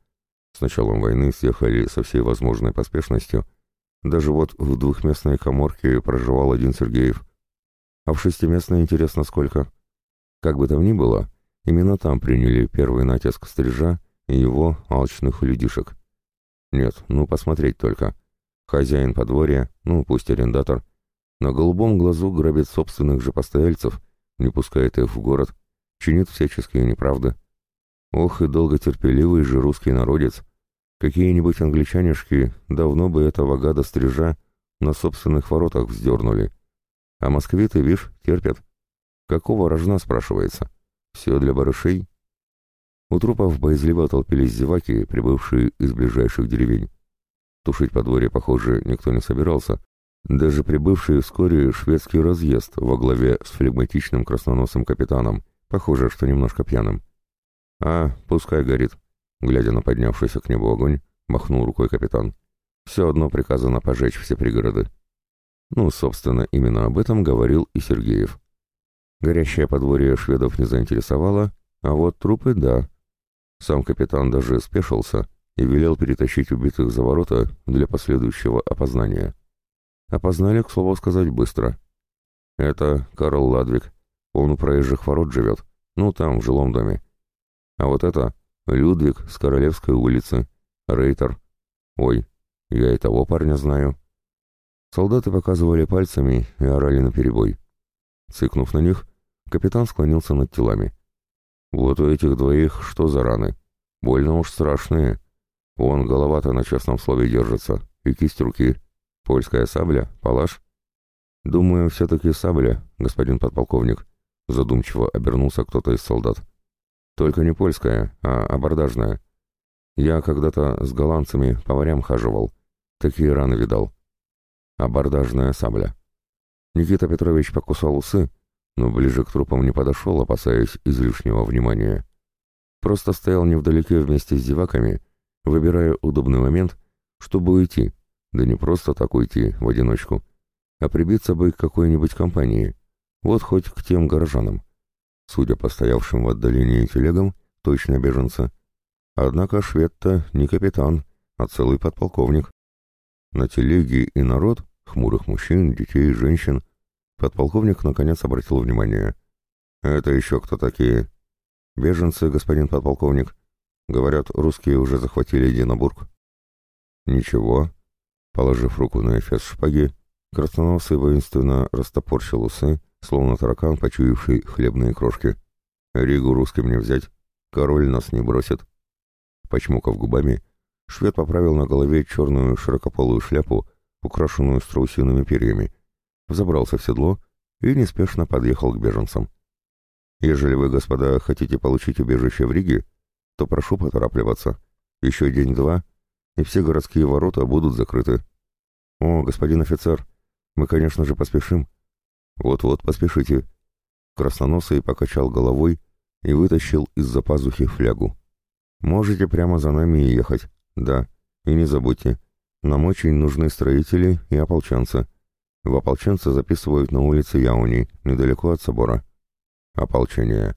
С началом войны съехали со всей возможной поспешностью. Даже вот в двухместной коморке проживал один Сергеев. А в шестиместной интересно сколько. Как бы там ни было, именно там приняли первый натиск стрижа и его алчных людишек. Нет, ну посмотреть только. Хозяин подворья, ну пусть арендатор, на голубом глазу грабит собственных же постояльцев, не пускает их в город, чинит всяческие неправды. Ох и долготерпеливый же русский народец. Какие-нибудь англичанишки давно бы этого гада стрижа на собственных воротах вздернули. А москвиты, вишь, терпят. Какого рожна, спрашивается? Все для барышей? У трупов боязливо толпились зеваки, прибывшие из ближайших деревень. Тушить подворье, похоже, никто не собирался. Даже прибывший вскоре шведский разъезд во главе с флегматичным красноносым капитаном, похоже, что немножко пьяным. «А, пускай горит», — глядя на поднявшийся к небу огонь, махнул рукой капитан. «Все одно приказано пожечь все пригороды». Ну, собственно, именно об этом говорил и Сергеев. Горящее подворье шведов не заинтересовало, а вот трупы — да. Сам капитан даже спешился и велел перетащить убитых за ворота для последующего опознания. Опознали, к слову сказать, быстро. Это Карл Ладвик. Он у проезжих ворот живет. Ну, там, в жилом доме. А вот это Людвиг с Королевской улицы. Рейтер. Ой, я и того парня знаю. Солдаты показывали пальцами и орали наперебой. Цыкнув на них, капитан склонился над телами. Вот у этих двоих что за раны? Больно уж страшные. Вон голова-то на честном слове держится. И кисть руки. Польская сабля, палаш. Думаю, все-таки сабля, господин подполковник. Задумчиво обернулся кто-то из солдат. Только не польская, а абордажная. Я когда-то с голландцами по морям хаживал. Такие раны видал. Абордажная сабля. Никита Петрович покусал усы, но ближе к трупам не подошел, опасаясь излишнего внимания. Просто стоял невдалеке вместе с зеваками, выбирая удобный момент, чтобы уйти, да не просто так уйти в одиночку, а прибиться бы к какой-нибудь компании, вот хоть к тем горожанам. Судя по стоявшим в отдалении телегам, точно беженцы. Однако швед-то не капитан, а целый подполковник. На телеге и народ, хмурых мужчин, детей, женщин, подполковник наконец обратил внимание. «Это еще кто такие?» «Беженцы, господин подполковник. Говорят, русские уже захватили Единобург». «Ничего». Положив руку на эфес шпаги, красноносый воинственно растопорщил усы, словно таракан, почуявший хлебные крошки. «Ригу русским не взять. Король нас не бросит». Почмокав губами, швед поправил на голове черную широкополую шляпу, украшенную страусиными перьями, взобрался в седло и неспешно подъехал к беженцам. «Ежели вы, господа, хотите получить убежище в Риге, то прошу поторапливаться. Еще день-два, и все городские ворота будут закрыты. О, господин офицер, мы, конечно же, поспешим. Вот-вот, поспешите». Красноносый покачал головой и вытащил из-за пазухи флягу. «Можете прямо за нами и ехать. Да, и не забудьте, нам очень нужны строители и ополченцы. В ополченцы записывают на улице Яуни, недалеко от собора. Ополчение.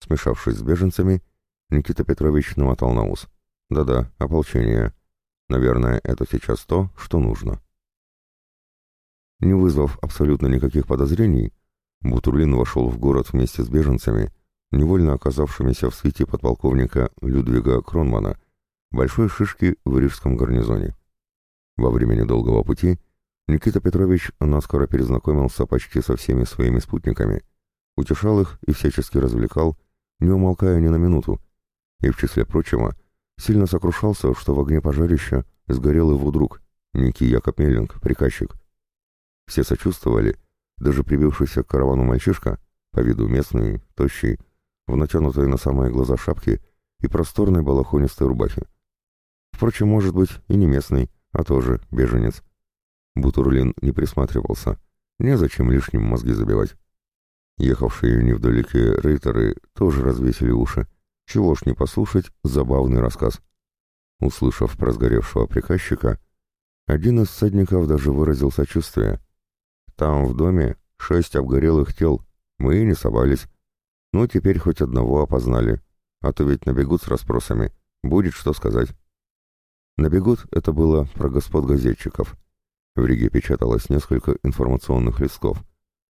Смешавшись с беженцами, Никита Петрович намотал на ус. Да-да, ополчение. Наверное, это сейчас то, что нужно. Не вызвав абсолютно никаких подозрений, Бутурлин вошел в город вместе с беженцами, невольно оказавшимися в свете подполковника Людвига Кронмана, большой шишки в рижском гарнизоне. Во время недолгого пути Никита Петрович наскоро перезнакомился почти со всеми своими спутниками, утешал их и всячески развлекал, не умолкая ни на минуту, и, в числе прочего, сильно сокрушался, что в огне пожарища сгорел его друг, некий Якоб Меллинг, приказчик. Все сочувствовали, даже прибившийся к каравану мальчишка, по виду местный, тощий, в натянутой на самые глаза шапке и просторной балахонистой рубахе. Впрочем, может быть, и не местный, а тоже беженец. Бутурлин не присматривался, незачем лишним мозги забивать. Ехавшие невдалеке рейтеры тоже развесили уши. Чего ж не послушать забавный рассказ. Услышав про сгоревшего приказчика, один из всадников даже выразил сочувствие. «Там, в доме, шесть обгорелых тел, мы и не совались. Ну, теперь хоть одного опознали, а то ведь набегут с расспросами, будет что сказать». Набегут — это было про господ газетчиков. В Риге печаталось несколько информационных листков.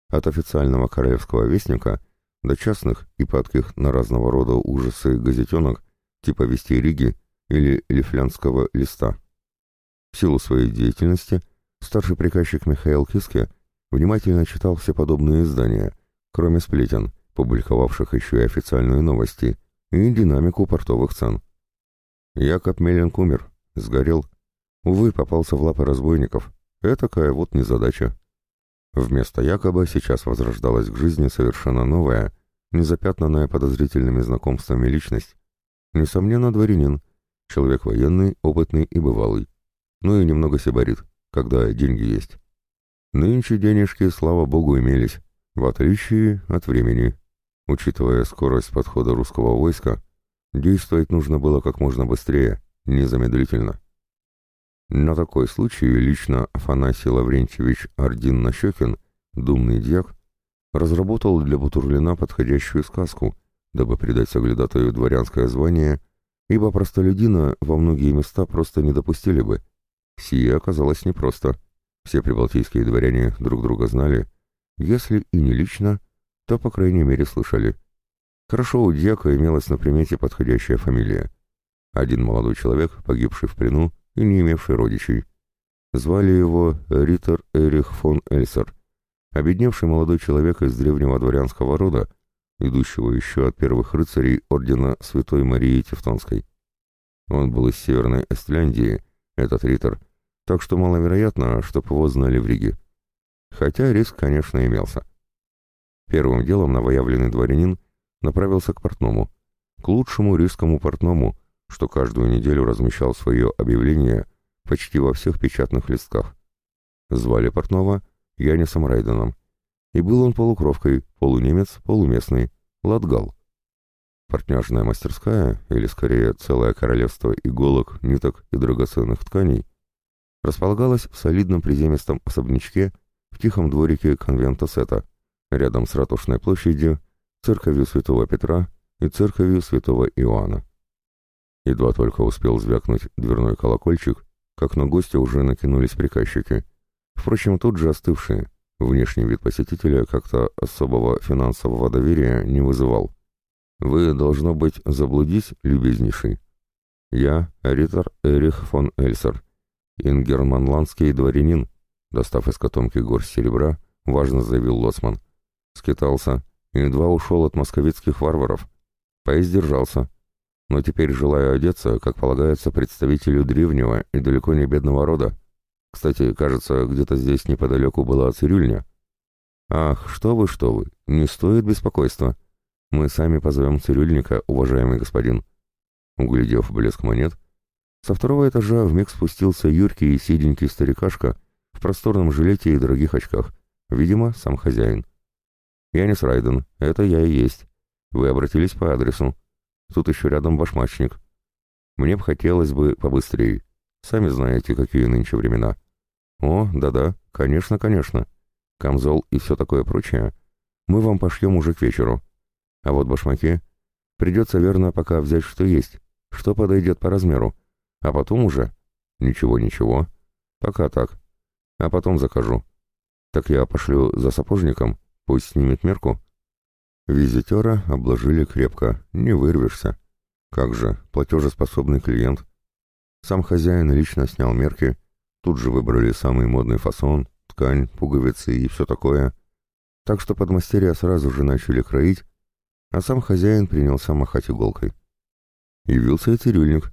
От официального королевского вестника до частных и падких на разного рода ужасы газетенок типа «Вести Риги» или «Лифлянского листа». В силу своей деятельности старший приказчик Михаил Киске внимательно читал все подобные издания, кроме сплетен, публиковавших еще и официальные новости и динамику портовых цен. Якоб Меллинг умер, Сгорел. Увы, попался в лапы разбойников. Этакая вот незадача. Вместо якобы сейчас возрождалась к жизни совершенно новая, незапятнанная подозрительными знакомствами личность. Несомненно, дворянин, человек военный, опытный и бывалый. Ну и немного сибарит, когда деньги есть. Нынче денежки, слава богу, имелись, в отличие от времени. Учитывая скорость подхода русского войска, действовать нужно было как можно быстрее, незамедлительно. На такой случай лично Афанасий Лаврентьевич Ардин-Нащекин, думный дьяк, разработал для Бутурлина подходящую сказку, дабы придать соглядатаю дворянское звание, ибо простолюдина во многие места просто не допустили бы. Сие оказалось непросто. Все прибалтийские дворяне друг друга знали, если и не лично, то, по крайней мере, слышали. Хорошо у дьяка имелась на примете подходящая фамилия — один молодой человек, погибший в плену и не имевший родичей. Звали его Риттер Эрих фон Эльсер, обедневший молодой человек из древнего дворянского рода, идущего еще от первых рыцарей ордена Святой Марии Тевтонской. Он был из Северной Эстляндии, этот Риттер, так что маловероятно, чтоб его знали в Риге. Хотя риск, конечно, имелся. Первым делом новоявленный дворянин направился к портному, к лучшему рижскому портному, что каждую неделю размещал свое объявление почти во всех печатных листках. Звали Портнова Янисом Райденом, и был он полукровкой, полунемец, полуместный, латгал. Портняжная мастерская, или скорее целое королевство иголок, ниток и драгоценных тканей, располагалась в солидном приземистом особнячке в тихом дворике конвента Сета, рядом с Ратушной площадью, церковью святого Петра и церковью святого Иоанна. Едва только успел звякнуть дверной колокольчик, как на гостя уже накинулись приказчики. Впрочем, тут же остывшие. Внешний вид посетителя как-то особого финансового доверия не вызывал. «Вы, должно быть, заблудись, любезнейший. Я Ритер Эрих фон Эльсер, ингерманландский дворянин», достав из котомки горсть серебра, важно заявил Лоцман. Скитался, едва ушел от московицких варваров. Поиздержался, но теперь желаю одеться, как полагается представителю древнего и далеко не бедного рода. Кстати, кажется, где-то здесь неподалеку была цирюльня. Ах, что вы, что вы, не стоит беспокойства. Мы сами позовем цирюльника, уважаемый господин. Углядев блеск монет, со второго этажа вмиг спустился юркий и сиденький старикашка в просторном жилете и дорогих очках. Видимо, сам хозяин. «Янис Райден, это я и есть. Вы обратились по адресу. Тут еще рядом башмачник. Мне бы хотелось бы побыстрее. Сами знаете, какие нынче времена. О, да-да, конечно, конечно. Камзол и все такое прочее. Мы вам пошьем уже к вечеру. А вот башмаки... Придется верно пока взять что есть, что подойдет по размеру. А потом уже... Ничего-ничего. Пока так. А потом закажу. Так я пошлю за сапожником, пусть снимет мерку. Визитера обложили крепко, не вырвешься. Как же, платежеспособный клиент. Сам хозяин лично снял мерки, тут же выбрали самый модный фасон, ткань, пуговицы и все такое. Так что подмастерья сразу же начали кроить, а сам хозяин принялся махать иголкой. Явился и цирюльник.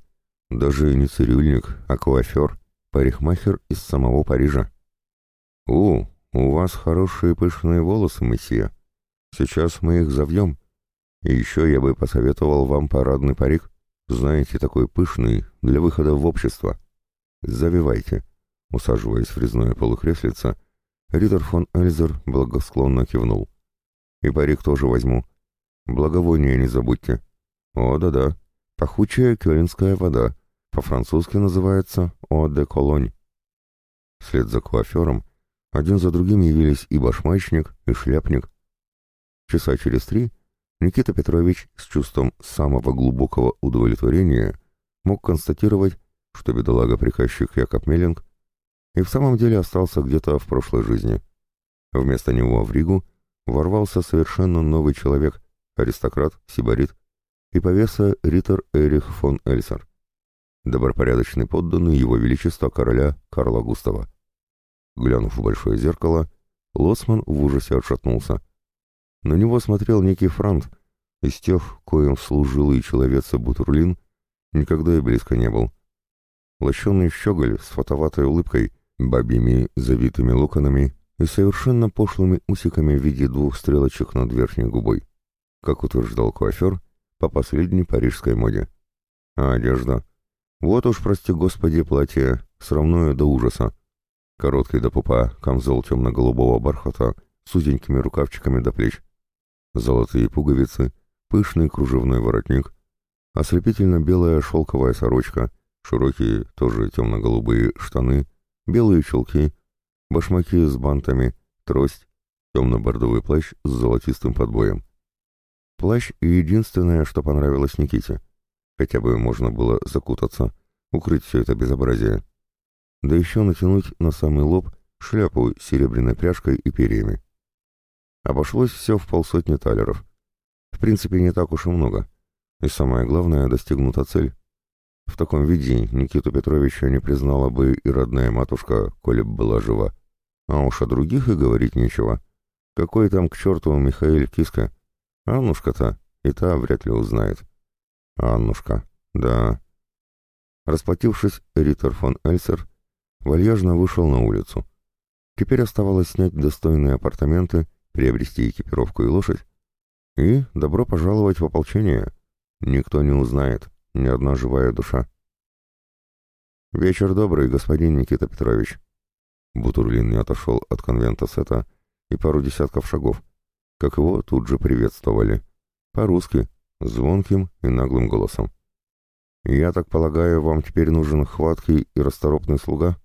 Даже не цирюльник, а куафер, парикмахер из самого Парижа. «У, у вас хорошие пышные волосы, месье», Сейчас мы их завьем. И еще я бы посоветовал вам парадный парик. Знаете, такой пышный, для выхода в общество. Завивайте. Усаживаясь в резное полукреслице, Ридер фон Эльзер благосклонно кивнул. И парик тоже возьму. Благовоние не забудьте. О, да-да, пахучая кёльнская вода. По-французски называется «О де Колонь». Вслед за куафером один за другим явились и башмачник, и шляпник, Часа через три Никита Петрович с чувством самого глубокого удовлетворения мог констатировать, что бедолага-приказчик Якоб Меллинг и в самом деле остался где-то в прошлой жизни. Вместо него в Ригу ворвался совершенно новый человек, аристократ, сибарит и повеса Риттер Эрих фон Эльсер, добропорядочный подданный его величества короля Карла Густава. Глянув в большое зеркало, Лоцман в ужасе отшатнулся. На него смотрел некий франт, из тех, коим и человеца Бутурлин, никогда и близко не был. Лощеный щеголь с фотоватой улыбкой, бабьими завитыми локонами и совершенно пошлыми усиками в виде двух стрелочек над верхней губой, как утверждал куафер, по последней парижской моде. А одежда? Вот уж, прости господи, платье, срамное до ужаса. Короткий до пупа, камзол темно-голубого бархата с узенькими рукавчиками до плеч золотые пуговицы, пышный кружевной воротник, ослепительно-белая шелковая сорочка, широкие, тоже темно-голубые штаны, белые чулки, башмаки с бантами, трость, темно-бордовый плащ с золотистым подбоем. Плащ — единственное, что понравилось Никите. Хотя бы можно было закутаться, укрыть все это безобразие. Да еще натянуть на самый лоб шляпу с серебряной пряжкой и перьями. Обошлось все в полсотни талеров. В принципе, не так уж и много. И самое главное, достигнута цель. В таком виде Никиту Петровича не признала бы и родная матушка, коли б была жива. А уж о других и говорить нечего. Какой там к черту Михаил Киска? Аннушка-то и та вряд ли узнает. Аннушка, да. Расплатившись, Риттер фон Эльсер вальяжно вышел на улицу. Теперь оставалось снять достойные апартаменты приобрести экипировку и лошадь, и добро пожаловать в ополчение. Никто не узнает, ни одна живая душа. «Вечер добрый, господин Никита Петрович». Бутурлин не отошел от конвента Сета и пару десятков шагов, как его тут же приветствовали. По-русски, звонким и наглым голосом. «Я так полагаю, вам теперь нужен хваткий и расторопный слуга?»